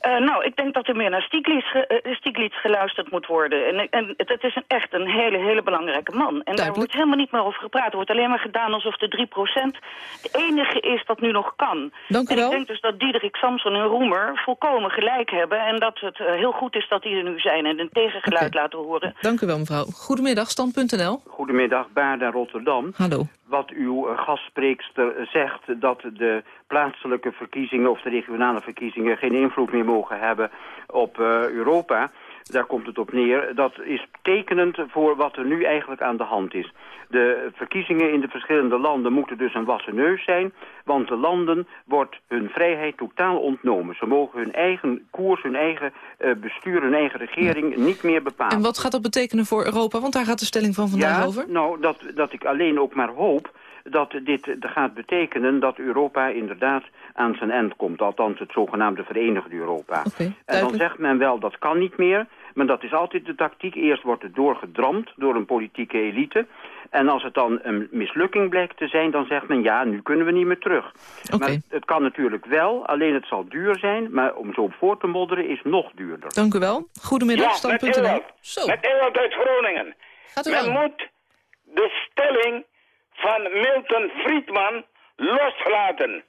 Eh, nou, ik denk dat er meer naar Stiglitz, ge- eh, Stiglitz geluisterd moet worden. En, en het is een, echt een hele, hele belangrijke man. En daar wordt helemaal niet meer over gepraat. Er wordt alleen maar gedaan alsof de 3% het enige is dat nu nog kan. Dank u en wel. ik denk dus dat Diederik Samson en Roemer volkomen gelijk hebben. En dat het eh, heel goed is dat die er nu zijn en een tegengeluid laten horen. Dank u wel, mevrouw. Goedemiddag, stand.nl. Goedemiddag, Baarda Rotterdam. Hallo. Wat uw eh, gastspreekster zegt dat de plaatselijke verkiezingen of de regionale verkiezingen geen invloed meer mogen hebben op eh, Europa. Daar komt het op neer. Dat is tekenend voor wat er nu eigenlijk aan de hand is. De verkiezingen in de verschillende landen moeten dus een wassen neus zijn. Want de landen wordt hun vrijheid totaal ontnomen. Ze mogen hun eigen koers, hun eigen eh, bestuur, hun eigen regering niet meer bepalen. En wat gaat dat betekenen voor Europa? Want daar gaat de stelling van vandaag ja, over. nou, dat, dat ik alleen ook maar hoop dat dit eh, gaat betekenen dat Europa inderdaad aan zijn eind komt. Althans het zogenaamde Verenigde Europa. en dan zegt men wel dat kan niet meer, maar dat is altijd de tactiek. Eerst wordt het doorgedramd door een politieke elite. En als het dan een mislukking blijkt te zijn, dan zegt men ja, nu kunnen we niet meer terug. Maar het kan natuurlijk wel, alleen het zal duur zijn. Maar om zo op voor te modderen is nog duurder. Dank u wel. Goedemiddag, met stand.nl. Ewald. Zo. Met Ewald uit Groningen. Gaat u Men moet de stelling van Milton Friedman loslaten.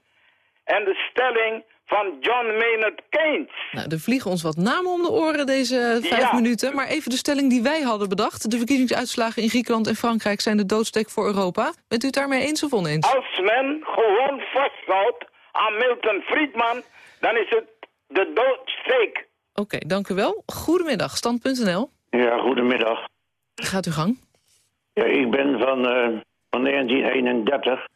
En de stelling van John Maynard Keynes. Nou, er vliegen ons wat namen om de oren deze vijf Ja. minuten. Maar even de stelling die wij hadden bedacht. De verkiezingsuitslagen in Griekenland en Frankrijk zijn de doodsteek voor Europa. Bent u het daarmee eens of oneens? Als men gewoon vasthoudt aan Milton Friedman, dan is het de doodsteek. Oké, dank u wel. Goedemiddag, stand.nl. Ja, goedemiddag. Gaat uw gang. Ja, ik ben van, eh, van 1931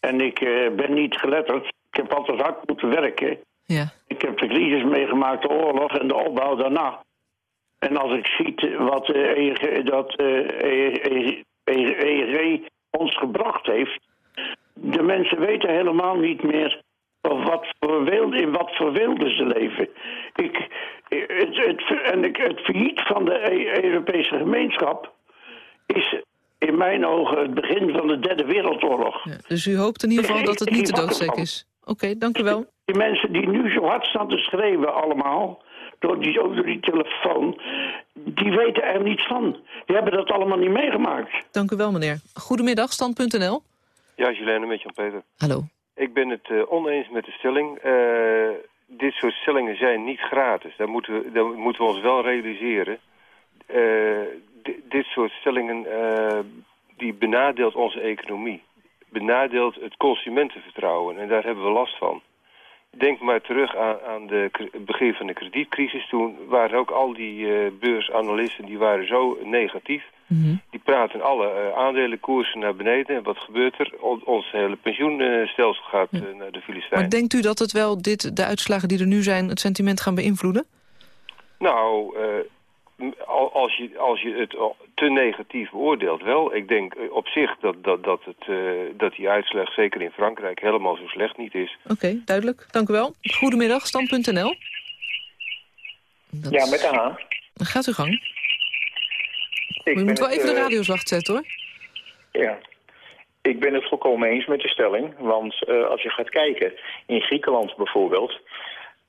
en ik eh, ben niet geletterd. Ik heb altijd hard moeten werken. Ja. Ik heb de crisis meegemaakt, de oorlog en de opbouw daarna. En als ik zie wat EEG, dat eh, EEG ons gebracht heeft... de mensen weten helemaal niet meer wat voor wilde, in wat voor wilde ze leven. Ik, het, het, en ik, het failliet van de E- Europese gemeenschap is in mijn ogen het begin van de derde wereldoorlog. Dus u hoopt in ieder geval dat het niet de doodsteek is. Oké, dank u wel. Die mensen die nu zo hard staan te schreeuwen allemaal, door die, door die telefoon, die weten er niets van. Die hebben dat allemaal niet meegemaakt. Dank u wel, meneer. Goedemiddag, stand.nl. Ja, Julene met Jan-Peter. Hallo. Ik ben het eh, oneens met de stelling. Eh, dit soort stellingen zijn niet gratis. Dat moeten we, dat moeten we ons wel realiseren. Eh, dit soort stellingen eh, die benadeelt onze economie. Benadeelt het consumentenvertrouwen. En daar hebben we last van. Denk maar terug aan, aan de het begin van de kredietcrisis. Toen waren ook al die eh, beursanalisten die waren zo negatief. Die praten alle eh, aandelenkoersen naar beneden. En wat gebeurt er? On- ons hele pensioenstelsel gaat naar de Filistijn. Maar denkt u dat het wel dit, de uitslagen die er nu zijn... het sentiment gaan beïnvloeden? Nou, als, je, als je het te negatief beoordeelt wel. Ik denk eh, op zich dat, dat, dat, het, eh, dat die uitslag zeker in Frankrijk helemaal zo slecht niet is. Oké, duidelijk. Dank u wel. Goedemiddag, stand.nl. Ja, met Anna. Gaat u gang. Ik u ben moet wel het, even de eh, radio zacht zetten, hoor. Ja. Ik ben het volkomen eens met de stelling. Want eh, als je gaat kijken, in Griekenland bijvoorbeeld...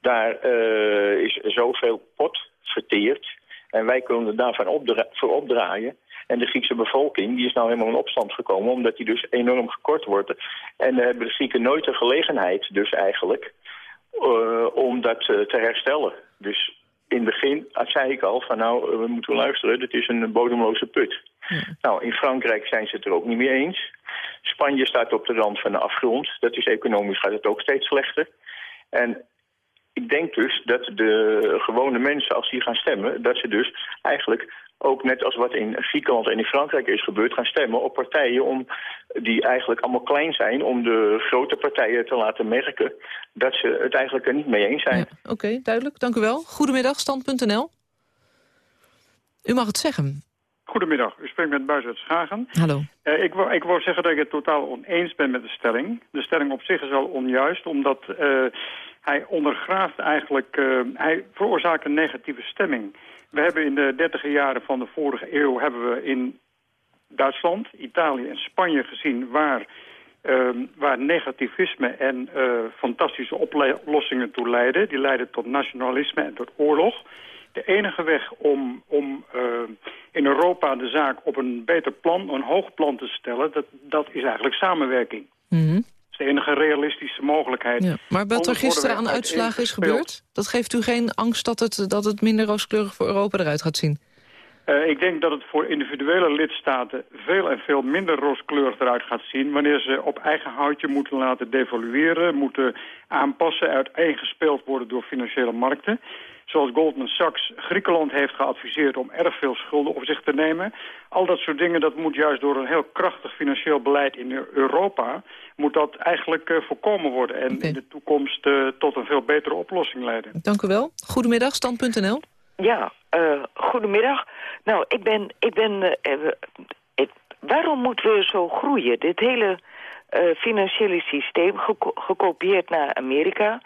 daar eh, is zoveel pot verteerd. En wij kunnen daarvan opdra voor opdraaien. En de Griekse bevolking die is nou helemaal in opstand gekomen... omdat die dus enorm gekort wordt. En dan hebben de Grieken nooit de gelegenheid dus eigenlijk... eh, om dat eh, te herstellen. Dus in het begin dat zei ik al van nou, eh, we moeten luisteren, dit is een bodemloze put. Nou, in Frankrijk zijn ze het er ook niet mee eens. Spanje staat op de rand van de afgrond. Dat is economisch gaat het ook steeds slechter. En ik denk dus dat de gewone mensen, als die gaan stemmen... dat ze dus eigenlijk ook net als wat in Griekenland en in Frankrijk is gebeurd... gaan stemmen op partijen om, die eigenlijk allemaal klein zijn... om de grote partijen te laten merken dat ze het eigenlijk er niet mee eens zijn. Oké, duidelijk. Dank u wel. Goedemiddag, stand.nl. U mag het zeggen. Goedemiddag, u spreekt met Buis uit Schagen. Hallo. Eh, ik, wou, ik zeggen dat ik het totaal oneens ben met de stelling. De stelling op zich is al onjuist, omdat eh, hij ondergraaft eigenlijk... eh, hij veroorzaakt een negatieve stemming. We hebben in de dertiger jaren van de vorige eeuw... hebben we in Duitsland, Italië en Spanje gezien... waar ehm, waar negativisme en fantastische oplossingen toe leiden. Die leiden tot nationalisme en tot oorlog. De enige weg om, om eh, in Europa de zaak op een beter plan, een hoog plan te stellen... dat, dat is eigenlijk samenwerking. Mhm. Dat is de enige realistische mogelijkheid. Ja. Maar wat er gisteren aan uitslagen is gebeurd... dat geeft u geen angst dat het, dat het minder rooskleurig voor Europa eruit gaat zien? Eh, ik denk dat het voor individuele lidstaten veel en veel minder rooskleurig eruit gaat zien... wanneer ze op eigen houtje moeten laten devalueren... moeten aanpassen, uiteengespeeld worden door financiële markten. Zoals Goldman Sachs Griekenland heeft geadviseerd om erg veel schulden op zich te nemen. Al dat soort dingen, dat moet juist door een heel krachtig financieel beleid in Europa... moet dat eigenlijk eh, voorkomen worden en in de toekomst eh, tot een veel betere oplossing leiden. Dank u wel. Goedemiddag, stand.nl. Ja, eh, goedemiddag. Nou, ik ben... Ik ben ik- waarom moeten we zo groeien? Dit hele eh, financiële systeem, geko- gekopieerd naar Amerika...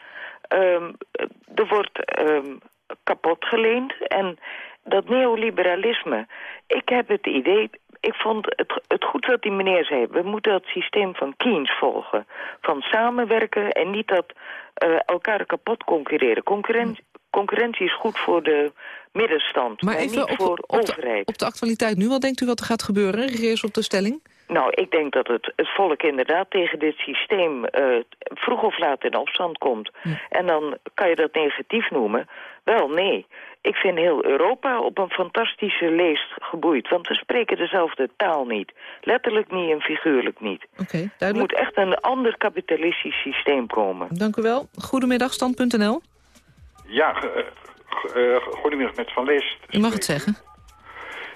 ehm, eh, er wordt ehm, kapot geleend. En dat neoliberalisme... Ik heb het idee... Ik vond het, het goed wat die meneer zei. We moeten het systeem van Keynes volgen. Van samenwerken en niet dat eh, elkaar kapot concurreren. Concurrentie, concurrentie is goed voor de middenstand, maar, Maar even niet op, voor op, de, overheid. op de actualiteit nu, wat denkt u wat er gaat gebeuren? Regeer eens op de stelling. Nou, ik denk dat het, het volk inderdaad tegen dit systeem eh, vroeg of laat in opstand komt. En dan kan je dat negatief noemen. Wel, nee. Ik vind heel Europa op een fantastische leest geboeid. Want we spreken dezelfde taal niet. Letterlijk niet en figuurlijk niet. Oké, Er duidelijk. moet echt een ander kapitalistisch systeem komen. Dank u wel. Goedemiddag, stand.nl. Ja, eh, eh, goedemiddag met Van List. U mag het zeggen.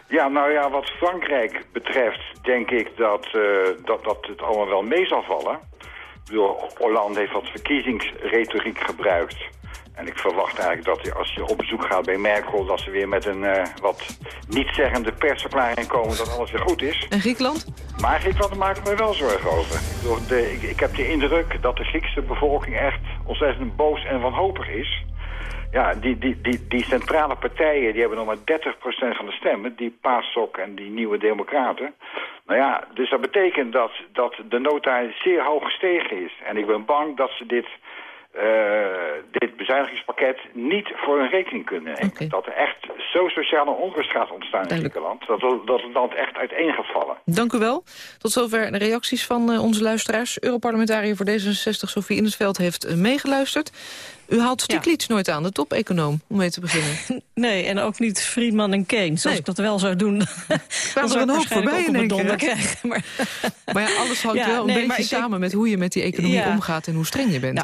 Ja, nou ja, wat Frankrijk betreft denk ik dat, eh, dat, dat het allemaal wel mee zal vallen. Ik bedoel, Hollande heeft wat verkiezingsretoriek gebruikt. En ik verwacht eigenlijk dat hij, als je op bezoek gaat bij Merkel... dat ze weer met een eh, wat niet-zeggende persverklaring komen dat alles weer goed is. En Griekenland? Maar Griekenland daar maak ik me wel zorgen over. Ik, bedoel, de, ik, ik heb de indruk dat de Griekse bevolking echt ontzettend boos en wanhopig is. Ja, die, die, die, die centrale partijen die hebben nog maar 30% van de stemmen. Die PASOK en die Nieuwe Democraten. Nou ja, dus dat betekent dat, dat de nota zeer hoog gestegen is. En ik ben bang dat ze dit, eh, dit bezuinigingspakket niet voor hun rekening kunnen nemen. Dat er echt zo sociale onrust gaat ontstaan in Griekenland. Dat, dat het land echt uiteen gaat vallen. Dank u wel. Tot zover de reacties van eh, onze luisteraars. Europarlementariër voor D66, Sofie Innesveld, heeft eh, meegeluisterd. U haalt Stiglitz nooit aan, de top-econoom, om mee te beginnen. Nee, en ook niet Friedman en Keynes. Als ik dat wel zou doen, dan zou er ik een hoop voorbij in op een donder krijgen. Maar, Maar ja, alles hangt Ja, wel een nee, beetje denk- samen met hoe je met die economie Ja. omgaat en hoe streng je bent.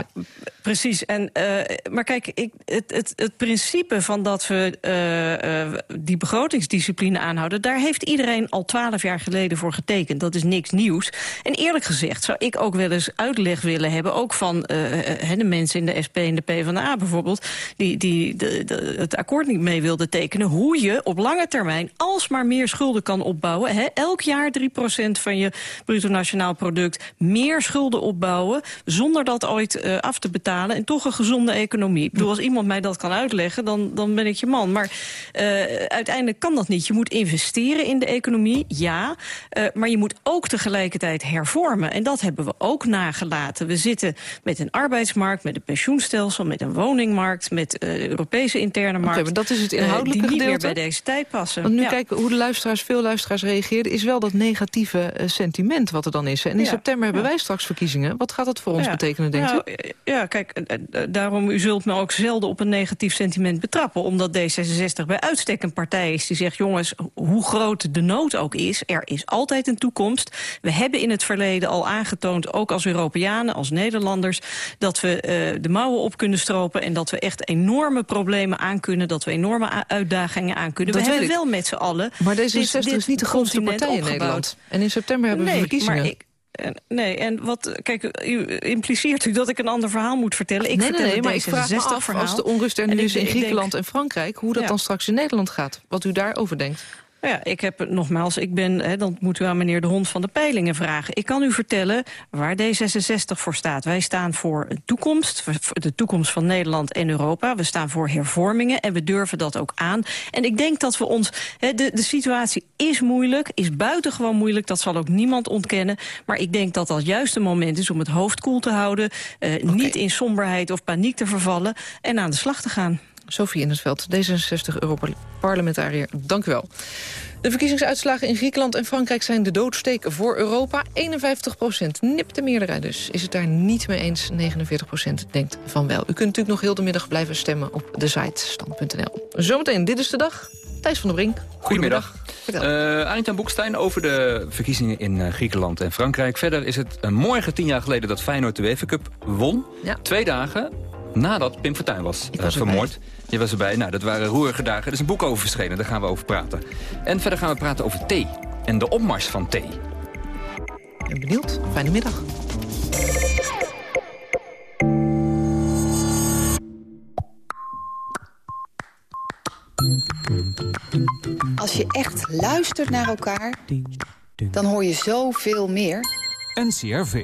Precies. En, eh, maar kijk, ik, het, het, het principe van dat we eh, eh, die begrotingsdiscipline aanhouden... daar heeft iedereen al twaalf jaar geleden voor getekend. Dat is niks nieuws. En eerlijk gezegd zou ik ook wel eens uitleg willen hebben... ook van de mensen in de SP en de PvdA bijvoorbeeld... die, die de, het akkoord niet mee wilden tekenen... hoe je op lange termijn alsmaar meer schulden kan opbouwen. Hè? Elk jaar 3% van je bruto nationaal product meer schulden opbouwen... zonder dat ooit eh, af te betalen en toch een gezonde economie. Ik bedoel, als iemand mij dat kan uitleggen, dan, dan ben ik je man. Maar eh, uiteindelijk kan dat niet. Je moet investeren in de economie, ja. eh, maar je moet ook tegelijkertijd hervormen. En dat hebben we ook nagelaten. We zitten met een arbeidsmarkt, met een pensioenstelsel... met een woningmarkt, met de Europese interne markt... maar dat is het eh, inhoudelijke die niet meer bij deze tijd passen. Want nu Ja. kijken hoe de luisteraars, veel luisteraars reageerden... is wel dat negatieve eh, sentiment wat er dan is. En in Ja, september hebben wij straks verkiezingen. Wat gaat dat voor ons betekenen, denkt nou, u? Ja, kijk, daarom u zult me ook zelden op een negatief sentiment betrappen. Omdat D66 bij uitstek een partij is die zegt... jongens, hoe groot de nood ook is, er is altijd een toekomst. We hebben in het verleden al aangetoond, ook als Europeanen, als Nederlanders... dat we de mouwen op kunnen stropen en dat we echt enorme problemen aankunnen... dat we enorme uitdagingen aankunnen. Dat we hebben ik. wel met z'n allen... Maar D66 dit- dit is niet de grootste partij in opgebouwd. Nederland. En in september hebben we Nee, verkiezingen. maar ik- Nee, en wat, kijk, u impliceert u dat ik een ander verhaal moet vertellen? Ik nee, vertel nee, maar ik vraag me af, als de onrust er nu is in denk- Griekenland en Frankrijk... hoe dat Ja. dan straks in Nederland gaat. Wat u daarover denkt. Nou ja, ik heb nogmaals, ik ben, hè, dan moet u aan meneer De Hond van de Peilingen vragen. Ik kan u vertellen waar D66 voor staat. Wij staan voor een toekomst, voor de toekomst van Nederland en Europa. We staan voor hervormingen en we durven dat ook aan. En ik denk dat we ons, hè, de, de situatie is moeilijk, is buitengewoon moeilijk. Dat zal ook niemand ontkennen. Maar ik denk dat dat juist een moment is om het hoofd koel te houden. Eh, Niet in somberheid of paniek te vervallen en aan de slag te gaan. Sophie in het veld, D66 Europarlementariër, dank u wel. De verkiezingsuitslagen in Griekenland en Frankrijk zijn de doodsteek voor Europa. 51 procent, nipt de meerderheid dus. Is het daar niet mee eens? 49 procent denkt van wel. U kunt natuurlijk nog heel de middag blijven stemmen op de site stand.nl. Zometeen, dit is de dag. Thijs van der Brink. Goedemiddag. Uh, Arjan Boekstein over de verkiezingen in uh, Griekenland en Frankrijk. Verder is het uh, morgen tien jaar geleden dat Feyenoord de UEFA Cup won. Ja. Twee dagen nadat Pim Fortuyn was, uh, vermoord. Je was erbij. Nou, dat waren roerige dagen. Er is een boek over verschenen, daar gaan we over praten. En verder gaan we praten over thee en de opmars van thee. Ben benieuwd. Fijne middag. Als je echt luistert naar elkaar, dan hoor je zoveel meer. NCRV.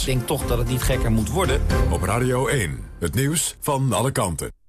Ik denk toch dat het niet gekker moet worden. Op Radio 1, het nieuws van alle kanten.